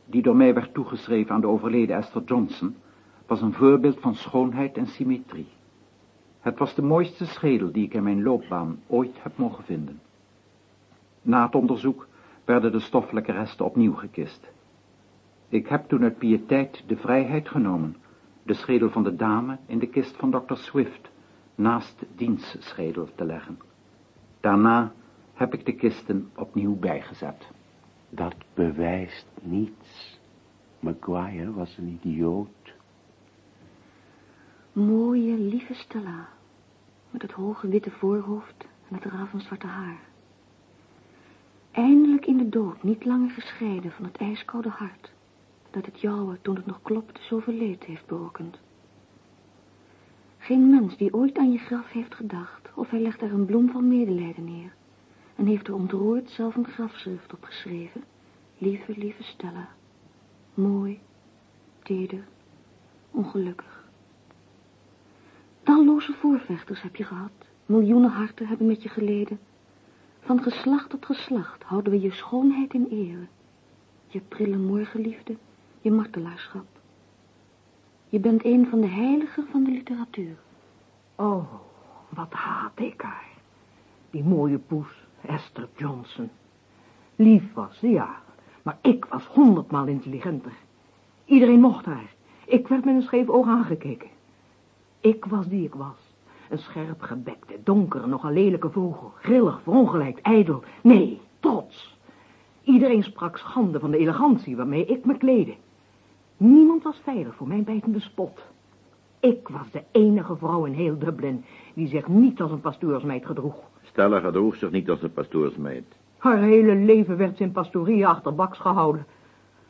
die door mij werd toegeschreven aan de overleden Esther Johnson, was een voorbeeld van schoonheid en symmetrie. Het was de mooiste schedel die ik in mijn loopbaan ooit heb mogen vinden. Na het onderzoek werden de stoffelijke resten opnieuw gekist. Ik heb toen uit pietijd de vrijheid genomen de schedel van de dame in de kist van dokter Swift naast diens schedel te leggen. Daarna heb ik de kisten opnieuw bijgezet. Dat bewijst niets. Maguire was een idioot. Mooie, lieve Stella. Met het hoge witte voorhoofd en het ravenzwarte haar. Eindelijk in de dood, niet langer gescheiden van het ijskoude hart, dat het jouwe, toen het nog klopte, zoveel leed heeft berokkend. Geen mens die ooit aan je graf heeft gedacht, of hij legt er een bloem van medelijden neer, en heeft er ontroerd zelf een grafschrift op geschreven. Lieve, lieve Stella. Mooi, teder, ongelukkig. Talloze voorvechters heb je gehad. Miljoenen harten hebben met je geleden. Van geslacht tot geslacht houden we je schoonheid in ere. Je prille morgenliefde, je martelaarschap. Je bent een van de heiligen van de literatuur. Oh, wat haat ik haar. Die mooie poes, Esther Johnson. Lief was ze, ja, maar ik was honderdmaal intelligenter. Iedereen mocht haar. Ik werd met een scheef oog aangekeken. Ik was die ik was. Een scherp gebekte, donkere, nogal lelijke vogel. Grillig, verongelijkt, ijdel. Nee, trots. Iedereen sprak schande van de elegantie waarmee ik me kleedde. Niemand was veilig voor mijn bijtende spot. Ik was de enige vrouw in heel Dublin die zich niet als een pastoorsmeid gedroeg. Stella gedroeg zich niet als een pastoorsmeid. Haar hele leven werd ze in pastorie achterbaks gehouden.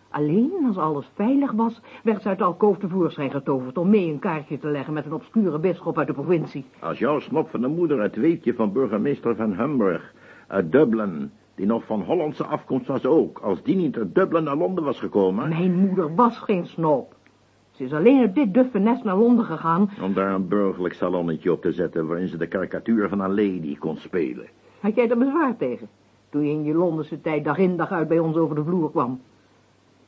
Alleen als alles veilig was, werd ze uit de alkoof tevoorschijn getoverd om mee een kaartje te leggen met een obscure bisschop uit de provincie. Als jouw snop van de moeder het weetje van burgemeester van Humburg uit Dublin, die nog van Hollandse afkomst was ook, als die niet uit Dublin naar Londen was gekomen... Mijn moeder was geen snop. Ze is alleen uit dit duffe nest naar Londen gegaan. Om daar een burgerlijk salonnetje op te zetten waarin ze de karikatuur van een lady kon spelen. Had jij er bezwaar tegen? Toen je in je Londense tijd dag in dag uit bij ons over de vloer kwam.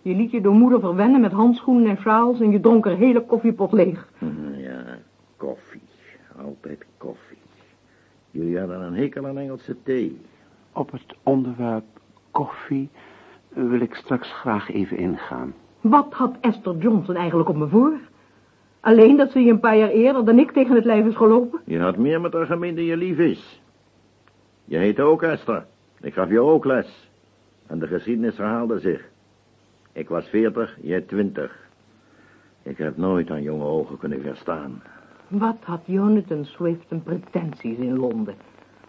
Je liet je door moeder verwennen met handschoenen en sjaals en je dronk er hele koffiepot leeg. Hm, Ja, koffie. Altijd koffie. Jullie hadden een hekel aan Engelse thee. Op het onderwerp koffie wil ik straks graag even ingaan. Wat had Esther Johnson eigenlijk op me voor? Alleen dat ze je een paar jaar eerder dan ik tegen het lijf is gelopen? Je had meer met haar gemeen dan je lief is. Je heette ook Esther. Ik gaf je ook les. En de geschiedenis herhaalde zich. Ik was veertig, jij twintig. Ik heb nooit aan jonge ogen kunnen verstaan. Wat had Jonathan Swift een pretenties in Londen?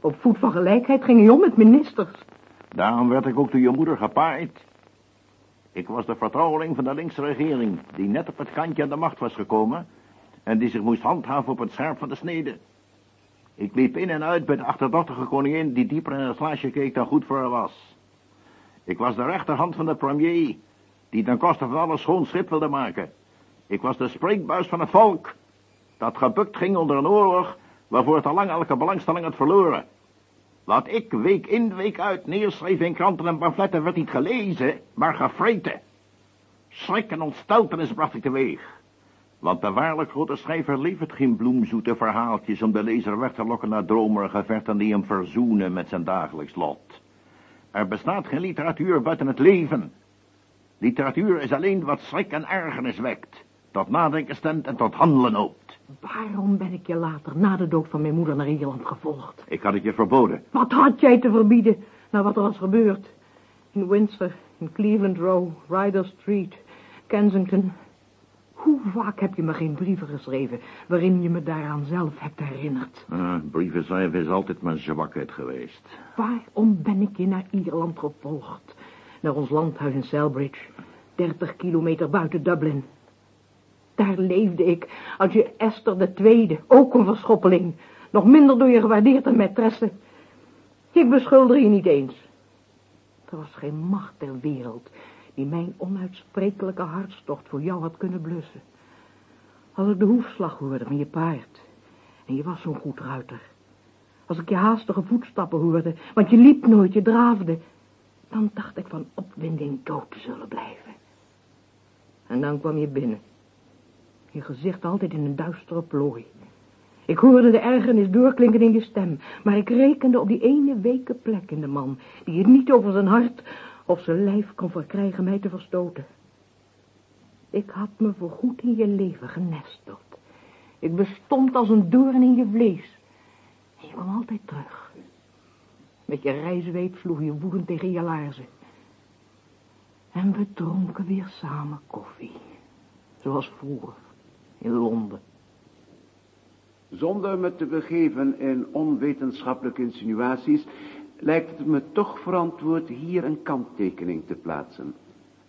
Op voet van gelijkheid ging hij om met ministers. Daarom werd ik ook door je moeder gepaaid. Ik was de vertrouweling van de linkse regering, die net op het kantje aan de macht was gekomen en die zich moest handhaven op het scherp van de snede. Ik liep in en uit bij de achterdochtige koningin die dieper in het glaasje keek dan goed voor haar was. Ik was de rechterhand van de premier, die ten koste van alles schoon schip wilde maken. Ik was de spreekbuis van het volk, dat gebukt ging onder een oorlog waarvoor het al lang elke belangstelling had verloren. Wat ik week in, week uit neerschreef in kranten en pamfletten werd niet gelezen, maar gevreten. Schrik en ontsteltenis bracht ik teweeg. Want de waarlijk grote schrijver levert geen bloemzoete verhaaltjes om de lezer weg te lokken naar dromerige verten die hem verzoenen met zijn dagelijks lot. Er bestaat geen literatuur buiten het leven. Literatuur is alleen wat schrik en ergernis wekt, tot nadenken stemt en tot handelen noopt. Waarom ben ik je later, na de dood van mijn moeder, naar Ierland gevolgd? Ik had het je verboden. Wat had jij te verbieden, na wat er was gebeurd? In Windsor, in Cleveland Row, Ryder Street, Kensington. Hoe vaak heb je me geen brieven geschreven, waarin je me daaraan zelf hebt herinnerd? Ah, brieven schrijven is altijd mijn zwakheid geweest. Waarom ben ik je naar Ierland gevolgd? Naar ons landhuis in Selbridge, 30 kilometer buiten Dublin. Daar leefde ik als je Esther de Tweede, ook een verschoppeling. Nog minder door je gewaardeerde maîtresse. Ik beschuldig je niet eens. Er was geen macht ter wereld die mijn onuitsprekelijke hartstocht voor jou had kunnen blussen. Als ik de hoefslag hoorde van je paard, en je was zo'n goed ruiter. Als ik je haastige voetstappen hoorde, want je liep nooit, je draafde, dan dacht ik van opwinding dood te zullen blijven. En dan kwam je binnen. Je gezicht altijd in een duistere plooi. Ik hoorde de ergernis doorklinken in je stem, maar ik rekende op die ene weke plek in de man, die het niet over zijn hart of zijn lijf kon verkrijgen mij te verstoten. Ik had me voorgoed in je leven genesteld. Ik bestond als een doorn in je vlees. En je kwam altijd terug. Met je reisweet sloeg je woedend tegen je laarzen. En we dronken weer samen koffie. Zoals vroeger, Zonder me te begeven in onwetenschappelijke insinuaties, lijkt het me toch verantwoord hier een kanttekening te plaatsen.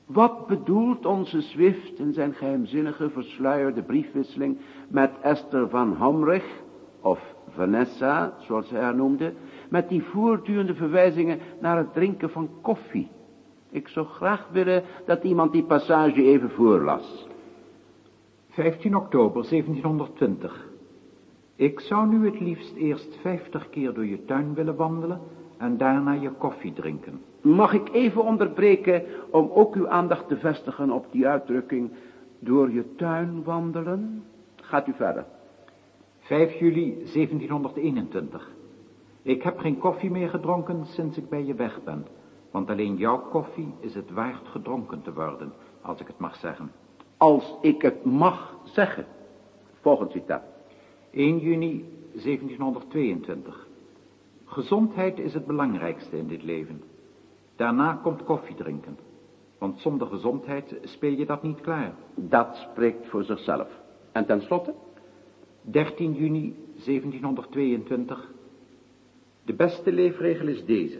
Wat bedoelt onze Swift in zijn geheimzinnige versluierde briefwisseling met Esther van Hamrich, of Vanessa, zoals hij haar noemde, met die voortdurende verwijzingen naar het drinken van koffie? Ik zou graag willen dat iemand die passage even voorlas. 15 oktober 1720. Ik zou nu het liefst eerst vijftig keer door je tuin willen wandelen en daarna je koffie drinken. Mag ik even onderbreken om ook uw aandacht te vestigen op die uitdrukking door je tuin wandelen? Gaat u verder. 5 juli 1721. Ik heb geen koffie meer gedronken sinds ik bij je weg ben. Want alleen jouw koffie is het waard gedronken te worden, als ik het mag zeggen. Als ik het mag zeggen. Volgend citaat. 1 juni 1722. Gezondheid is het belangrijkste in dit leven. Daarna komt koffie drinken. Want zonder gezondheid speel je dat niet klaar. Dat spreekt voor zichzelf. En tenslotte? 13 juni 1722. De beste leefregel is deze.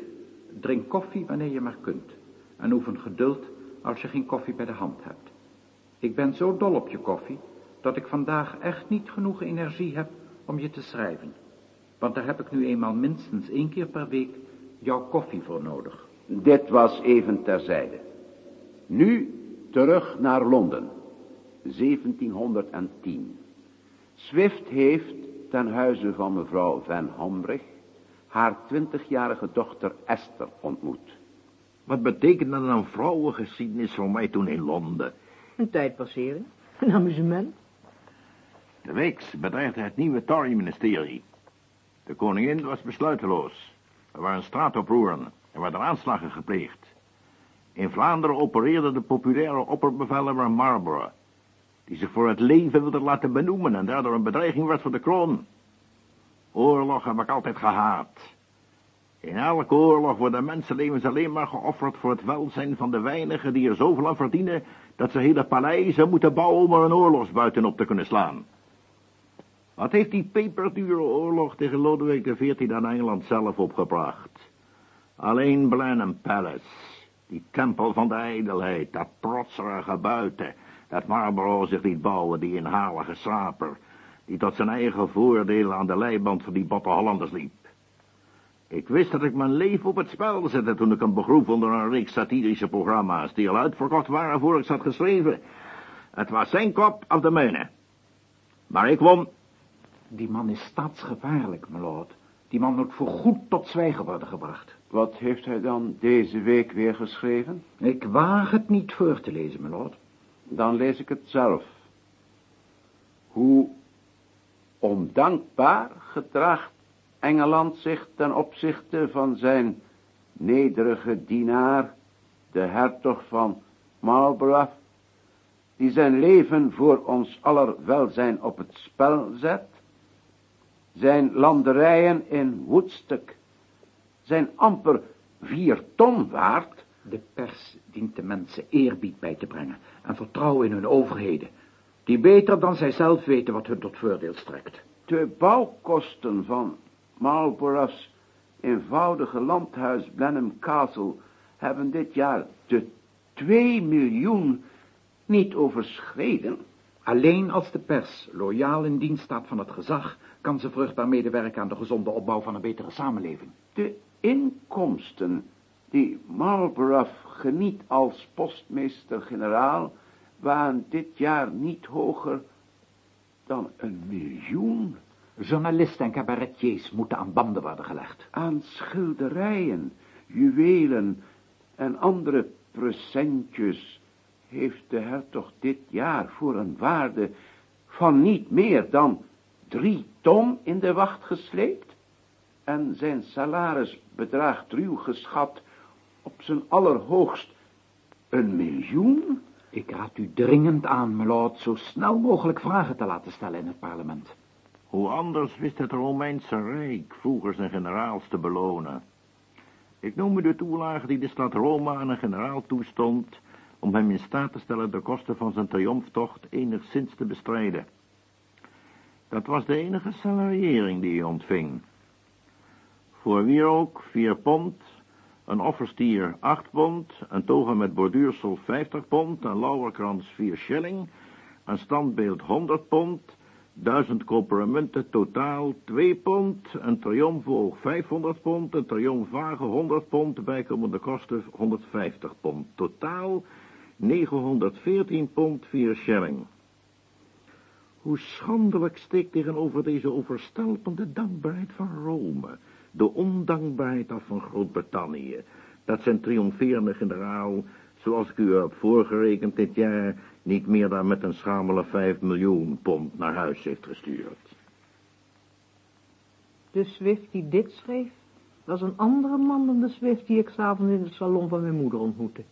Drink koffie wanneer je maar kunt. En oefen geduld als je geen koffie bij de hand hebt. Ik ben zo dol op je koffie, dat ik vandaag echt niet genoeg energie heb om je te schrijven. Want daar heb ik nu eenmaal minstens één keer per week jouw koffie voor nodig. Dit was even terzijde. Nu terug naar Londen. 1710. Swift heeft ten huize van mevrouw Van Hombrich haar twintigjarige dochter Esther ontmoet. Wat betekent dat een vrouwengeschiedenis voor mij toen in Londen? Een tijd passeren, een amusement. De weeks bedreigde het nieuwe Tory-ministerie. De koningin was besluiteloos. Er waren straatoproeren. Er werden aanslagen gepleegd. In Vlaanderen opereerde de populaire opperbevelhebber Marlborough, die zich voor het leven wilde laten benoemen en daardoor een bedreiging werd voor de kroon. Oorlog heb ik altijd gehaat. In elke oorlog worden mensenlevens alleen maar geofferd voor het welzijn van de weinigen die er zoveel aan verdienen dat ze hele paleizen moeten bouwen om er een oorlogsbuiten op te kunnen slaan. Wat heeft die peperdure oorlog tegen Lodewijk XIV aan Engeland zelf opgebracht? Alleen Blenheim Palace, die tempel van de ijdelheid, dat trotserige buiten, dat Marlborough zich liet bouwen, die inhalige saper, die tot zijn eigen voordeel aan de leiband van die botte Hollanders liep. Ik wist dat ik mijn leven op het spel zette toen ik hem begroef onder een reeks satirische programma's, die al uitverkocht waren voor ik zat geschreven. Het was zijn kop of de mijne. Maar ik won. Die man is staatsgevaarlijk, lord. Die man moet voorgoed tot zwijgen worden gebracht. Wat heeft hij dan deze week weer geschreven? Ik waag het niet voor te lezen, lord. Dan lees ik het zelf. Hoe ondankbaar gedraagt Engeland zich ten opzichte van zijn nederige dienaar, de hertog van Marlborough, die zijn leven voor ons aller welzijn op het spel zet, zijn landerijen in Woodstock zijn amper vier ton waard. De pers dient de mensen eerbied bij te brengen en vertrouwen in hun overheden, die beter dan zij zelf weten wat hun tot voordeel strekt. De bouwkosten van Marlborough's eenvoudige landhuis Blenheim Castle hebben dit jaar de 2 miljoen niet overschreden. Alleen als de pers loyaal in dienst staat van het gezag, kan ze vruchtbaar medewerken aan de gezonde opbouw van een betere samenleving. De inkomsten die Marlborough geniet als postmeester-generaal waren dit jaar niet hoger dan een miljoen. Journalisten en cabaretiers moeten aan banden worden gelegd. Aan schilderijen, juwelen en andere presentjes heeft de hertog dit jaar voor een waarde van niet meer dan drie ton in de wacht gesleept en zijn salaris bedraagt ruw geschat op zijn allerhoogst een miljoen? Ik raad u dringend aan, lord, zo snel mogelijk vragen te laten stellen in het parlement. Hoe anders wist het Romeinse Rijk vroeger zijn generaals te belonen. Ik noem de toelage die de stad Rome aan een generaal toestond om hem in staat te stellen de kosten van zijn triomftocht enigszins te bestrijden. Dat was de enige salariering die hij ontving. Voor wierook vier pond, een offerstier acht pond, een togen met borduursel vijftig pond, een lauwerkrans vier shilling, een standbeeld honderd pond, duizend koperen munten totaal twee pond, een triomfboog 500 pond, een triomfwagen 100 pond, bijkomende kosten 150 pond. Totaal 914 pond, 4 shilling. Hoe schandelijk steekt tegenover deze overstelpende dankbaarheid van Rome, de ondankbaarheid af van Groot-Brittannië, dat zijn triomferende generaal, zoals ik u heb voorgerekend dit jaar, niet meer dan met een schamele 5 miljoen pond naar huis heeft gestuurd. De Swift die dit schreef, was een andere man dan de Swift die ik s'avonds in het salon van mijn moeder ontmoette.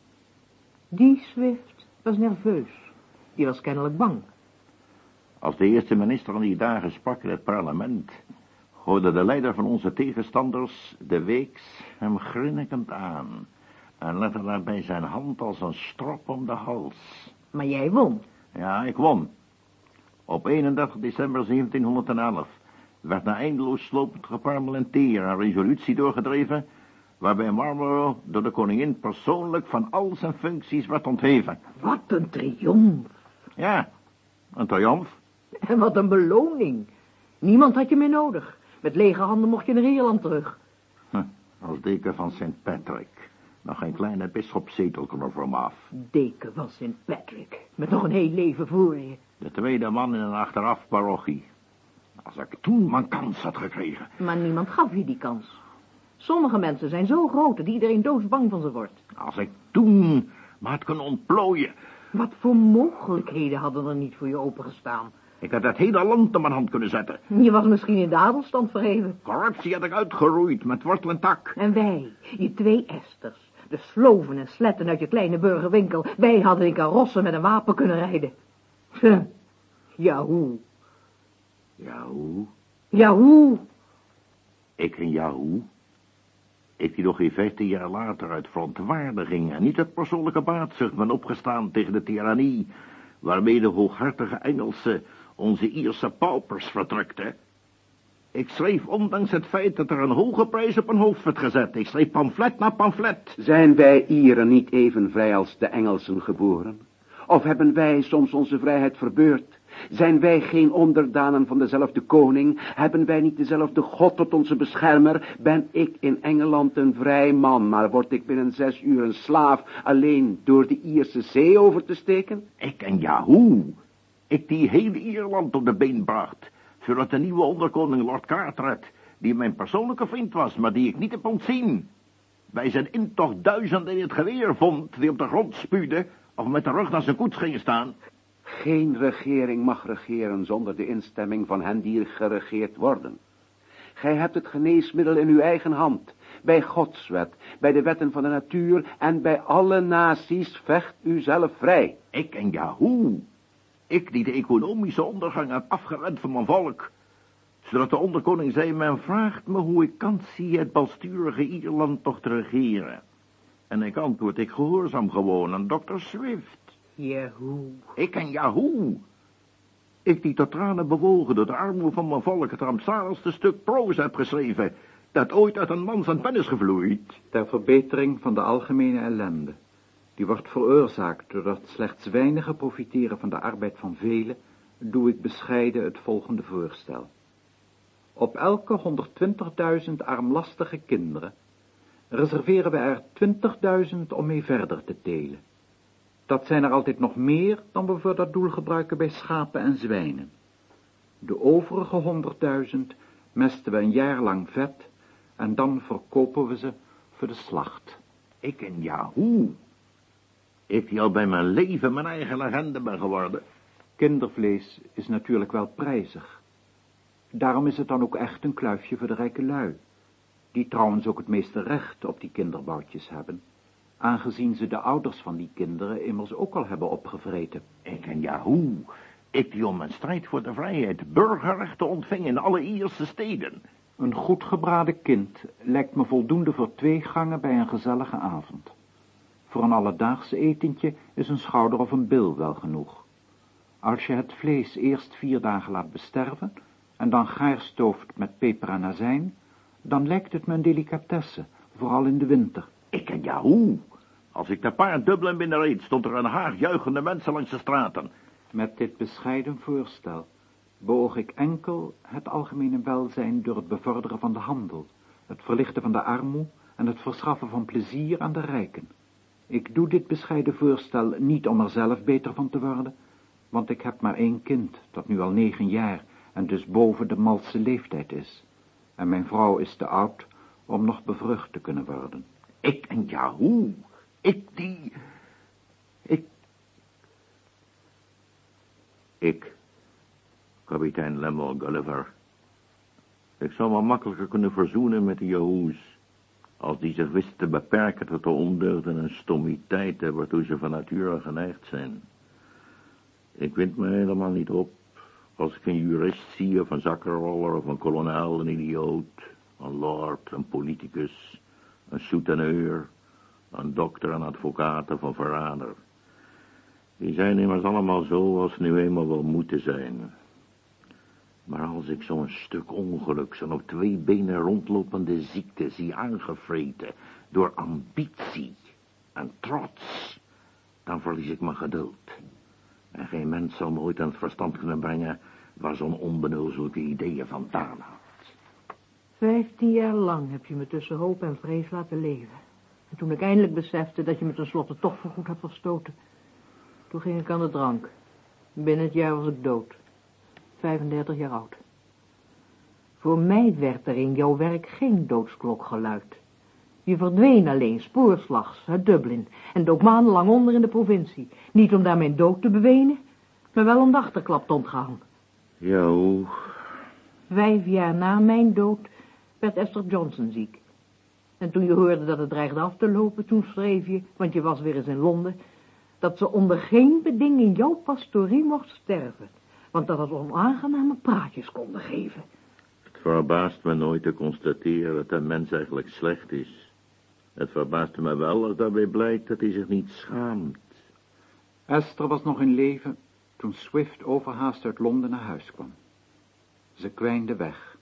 Die Swift was nerveus. Die was kennelijk bang. Als de eerste minister aan die dagen sprak in het parlement, hoorde de leider van onze tegenstanders, de Weeks, hem grinnikend aan en legde daarbij zijn hand als een strop om de hals. Maar jij won. Ja, ik won. Op 31 december 1711 werd na eindeloos slopend geparlementeer een resolutie doorgedreven waarbij Marlborough door de koningin persoonlijk van al zijn functies werd ontheven. Wat een triomf. Ja, een triomf. En wat een beloning. Niemand had je meer nodig. Met lege handen mocht je naar Ierland terug. Hm, als deken van St. Patrick. Nog geen kleine bisschopszetel kon er voor me af. Deken van St. Patrick. Met nog een heel leven voor je. De tweede man in een achteraf parochie. Als ik toen mijn kans had gekregen. Maar niemand gaf je die kans. Sommige mensen zijn zo groot dat iedereen doodsbang van ze wordt. Als ik toen maar had kunnen ontplooien. Wat voor mogelijkheden hadden er niet voor je opengestaan? Ik had het hele land in mijn hand kunnen zetten. Je was misschien in de adelstand verheven. Corruptie had ik uitgeroeid met wortel en tak. En wij, je twee Esters, de sloven en sletten uit je kleine burgerwinkel, wij hadden in karossen met een wapen kunnen rijden. Ja, hoe? Ja, hoe? Ja, hoe? Ik en Yahoo? Ik die nog geen vijftien jaar later uit verontwaardiging en niet uit persoonlijke baatzucht ben opgestaan tegen de tirannie, waarmee de hooghartige Engelsen onze Ierse paupers verdrukten. Ik schreef ondanks het feit dat er een hoge prijs op een hoofd werd gezet. Ik schreef pamflet na pamflet. Zijn wij Ieren niet even vrij als de Engelsen geboren? Of hebben wij soms onze vrijheid verbeurd? Zijn wij geen onderdanen van dezelfde koning? Hebben wij niet dezelfde God tot onze beschermer? Ben ik in Engeland een vrij man, maar word ik binnen zes uur een slaaf alleen door de Ierse zee over te steken? Ik en Yahoo. Ik die hele Ierland op de been bracht, zodat de nieuwe onderkoning Lord Carteret, die mijn persoonlijke vriend was, maar die ik niet heb ontzien, bij zijn intocht duizenden in het geweer vond, die op de grond spuwde, of met de rug naar zijn koets gingen staan. Geen regering mag regeren zonder de instemming van hen die geregeerd worden. Gij hebt het geneesmiddel in uw eigen hand. Bij Gods wet, bij de wetten van de natuur en bij alle naties vecht u zelf vrij. Ik en Yahoo. Ik die de economische ondergang heb afgewend van mijn volk. Zodat de onderkoning zei, men vraagt me hoe ik kans zie het balsturige Ierland toch te regeren. En ik antwoord, ik gehoorzaam gewoon aan dokter Swift. Yahoo. Ik en Yahoo. Ik die tot tranen bewogen door de armoede van mijn volk het rampzaligste stuk proza heb geschreven, dat ooit uit een man zijn pen is gevloeid. Ter verbetering van de algemene ellende. Die wordt veroorzaakt doordat slechts weinigen profiteren van de arbeid van velen, doe ik bescheiden het volgende voorstel. Op elke 120.000 armlastige kinderen reserveren we er 20.000 om mee verder te telen. Dat zijn er altijd nog meer dan we voor dat doel gebruiken bij schapen en zwijnen. De overige 100.000 mesten we een jaar lang vet en dan verkopen we ze voor de slacht. Ik en Yahoo. Ik die al bij mijn leven mijn eigen legende ben geworden. Kindervlees is natuurlijk wel prijzig, Daarom is het dan ook echt een kluifje voor de rijke lui, die trouwens ook het meeste recht op die kinderboutjes hebben, aangezien ze de ouders van die kinderen immers ook al hebben opgevreten. Ik en ja, hoe? Ik die om een strijd voor de vrijheid burgerrechten ontving in alle Ierse steden. Een goed gebraden kind lijkt me voldoende voor twee gangen bij een gezellige avond. Voor een alledaagse etentje is een schouder of een bil wel genoeg. Als je het vlees eerst vier dagen laat besterven en dan gaarstooft met peper en azijn, dan lijkt het me een delicatesse, vooral in de winter. Ik en ja, hoe? Als ik de paard Dublin binnenreed, stond er een haag juichende mensen langs de straten. Met dit bescheiden voorstel beoog ik enkel het algemene welzijn door het bevorderen van de handel, het verlichten van de armoe en het verschaffen van plezier aan de rijken. Ik doe dit bescheiden voorstel niet om er zelf beter van te worden, want ik heb maar één kind, dat nu al negen jaar en dus boven de malse leeftijd is. En mijn vrouw is te oud om nog bevrucht te kunnen worden. Ik en ja, hoe? Ik die... Ik... Ik, kapitein Lemuel Gulliver. Ik zou wel makkelijker kunnen verzoenen met de Yahoos, als die zich wisten te beperken tot de ondeugden en stommiteiten waartoe ze van nature geneigd zijn. Ik wind me helemaal niet op als ik een jurist zie of een zakkenroller of een kolonel, een idioot, een lord, een politicus, een souteneur, een dokter, een advocaat of een verrader. Die zijn immers allemaal zo als ze nu eenmaal wel moeten zijn. Maar als ik zo'n stuk ongeluk, zo'n op twee benen rondlopende ziekte zie aangevreten door ambitie en trots, dan verlies ik mijn geduld. En geen mens zal me ooit aan het verstand kunnen brengen waar zo'n onbenulzelijke ideeën vandaan haalt. Vijftien jaar lang heb je me tussen hoop en vrees laten leven. En toen ik eindelijk besefte dat je me tenslotte toch voorgoed had verstoten, toen ging ik aan de drank. Binnen het jaar was ik dood. 35 jaar oud. Voor mij werd er in jouw werk geen doodsklok geluid. Je verdween alleen spoorslags uit Dublin en dook maandenlang onder in de provincie. Niet om daar mijn dood te bewenen, maar wel om de achterklap te ontgaan. Ja, hoe? Vijf jaar na mijn dood werd Esther Johnson ziek. En toen je hoorde dat het dreigde af te lopen, toen schreef je, want je was weer eens in Londen, dat ze onder geen beding in jouw pastorie mocht sterven, want dat het onaangename praatjes konden geven. Het verbaast me nooit te constateren dat een mens eigenlijk slecht is. Het verbaast me wel als daarbij blijkt dat hij zich niet schaamt. Esther was nog in leven toen Swift overhaast uit Londen naar huis kwam. Ze kwijnde weg,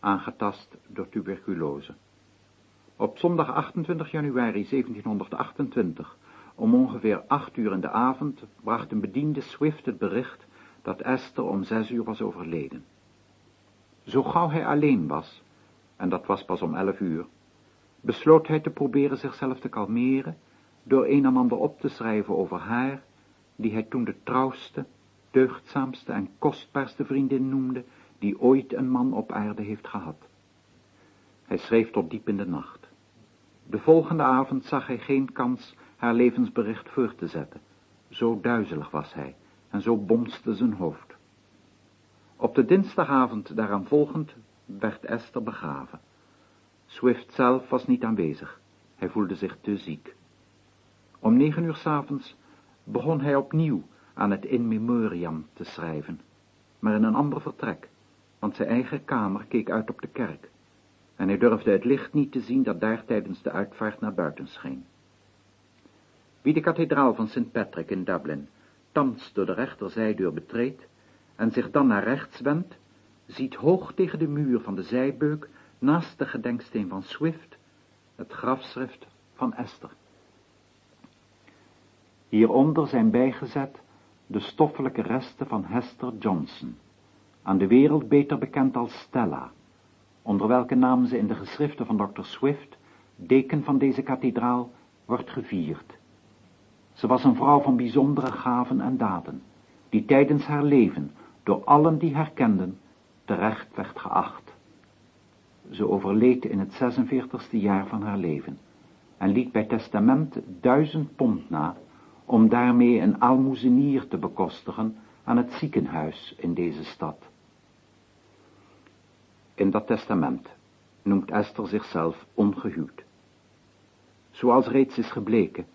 aangetast door tuberculose. Op zondag 28 januari 1728, om ongeveer acht uur in de avond, bracht een bediende Swift het bericht dat Esther om zes uur was overleden. Zo gauw hij alleen was, en dat was pas om elf uur, besloot hij te proberen zichzelf te kalmeren door een en ander op te schrijven over haar, die hij toen de trouwste, deugdzaamste en kostbaarste vriendin noemde, die ooit een man op aarde heeft gehad. Hij schreef tot diep in de nacht. De volgende avond zag hij geen kans haar levensbericht voor te zetten. Zo duizelig was hij en zo bonste zijn hoofd. Op de dinsdagavond daaraan volgend werd Esther begraven. Swift zelf was niet aanwezig. Hij voelde zich te ziek. Om negen uur s'avonds begon hij opnieuw aan het in memoriam te schrijven, maar in een ander vertrek, want zijn eigen kamer keek uit op de kerk, en hij durfde het licht niet te zien dat daar tijdens de uitvaart naar buiten scheen. Wie de kathedraal van St. Patrick in Dublin thans door de rechterzijddeur betreedt en zich dan naar rechts wendt, ziet hoog tegen de muur van de zijbeuk, naast de gedenksteen van Swift, het grafschrift van Esther. Hieronder zijn bijgezet de stoffelijke resten van Hester Johnson, aan de wereld beter bekend als Stella, onder welke naam ze in de geschriften van Dr. Swift, deken van deze kathedraal, wordt gevierd. Ze was een vrouw van bijzondere gaven en daden, die tijdens haar leven door allen die haar kenden terecht werd geacht. Ze overleed in het 46ste jaar van haar leven en liet bij testament duizend pond na om daarmee een aalmoezenier te bekostigen aan het ziekenhuis in deze stad. In dat testament noemt Esther zichzelf ongehuwd. Zoals reeds is gebleken,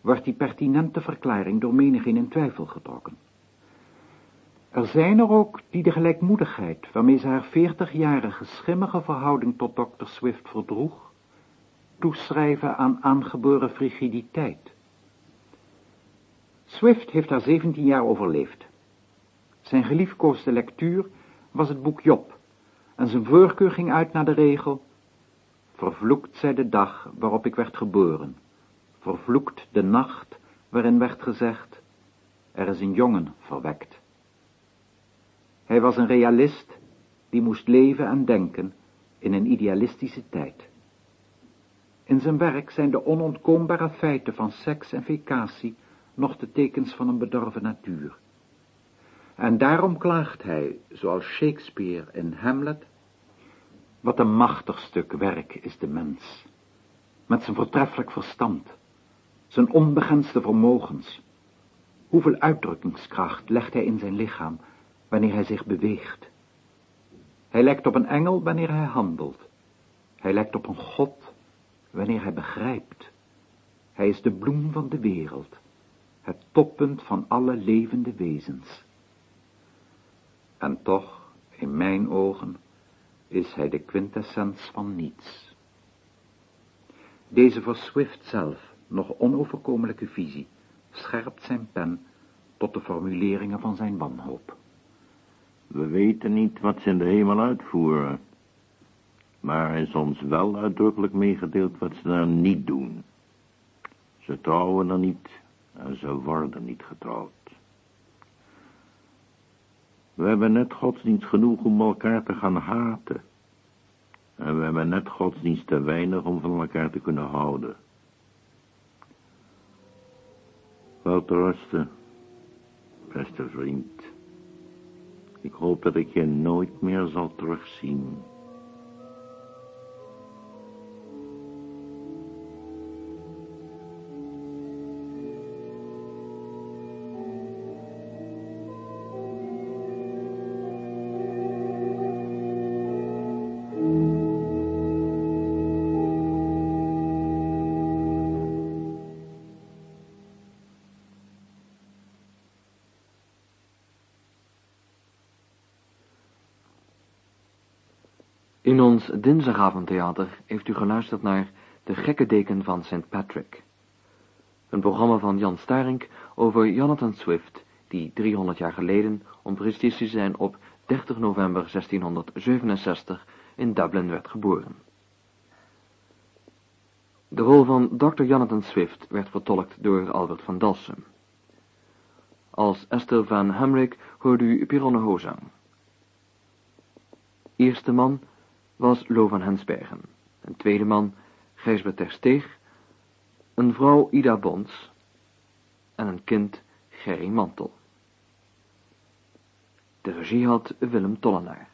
wordt die pertinente verklaring door menigeen in twijfel getrokken. Er zijn er ook die de gelijkmoedigheid waarmee ze haar veertigjarige schimmige verhouding tot Dr. Swift verdroeg, toeschrijven aan aangeboren frigiditeit. Swift heeft haar zeventien jaar overleefd. Zijn geliefkoosde lectuur was het boek Job, en zijn voorkeur ging uit naar de regel, vervloekt zij de dag waarop ik werd geboren, vervloekt de nacht waarin werd gezegd, er is een jongen verwekt. Hij was een realist die moest leven en denken in een idealistische tijd. In zijn werk zijn de onontkoombare feiten van seks en fecatie nog de tekens van een bedorven natuur. En daarom klaagt hij, zoals Shakespeare in Hamlet, wat een machtig stuk werk is de mens, met zijn voortreffelijk verstand, zijn onbegrensde vermogens. Hoeveel uitdrukkingskracht legt hij in zijn lichaam wanneer hij zich beweegt. Hij lijkt op een engel wanneer hij handelt. Hij lijkt op een god wanneer hij begrijpt. Hij is de bloem van de wereld, het toppunt van alle levende wezens. En toch, in mijn ogen, is hij de quintessens van niets. Deze voor Swift zelf nog onoverkomelijke visie scherpt zijn pen tot de formuleringen van zijn wanhoop. We weten niet wat ze in de hemel uitvoeren. Maar is ons wel uitdrukkelijk meegedeeld wat ze daar niet doen. Ze trouwen dan niet en ze worden niet getrouwd. We hebben net godsdienst genoeg om elkaar te gaan haten. En we hebben net godsdienst te weinig om van elkaar te kunnen houden. Wel te rusten, beste vriend. Ik hoop dat ik je nooit meer zal terugzien. Ons dinsdagavondtheater heeft u geluisterd naar De gekke deken van St. Patrick. Een programma van Jan Starink over Jonathan Swift, die 300 jaar geleden, om precies te zijn op 30 november 1667, in Dublin werd geboren. De rol van Dr. Jonathan Swift werd vertolkt door Albert van Dalsem. Als Esther van Hamrick hoorde u Pironne Hozang. Eerste man was Lo van Hensbergen. Een tweede man, Gijsbert ter Steeg. Een vrouw, Ida Bons. En een kind, Gerry Mantel. De regie had Willem Tollenaar.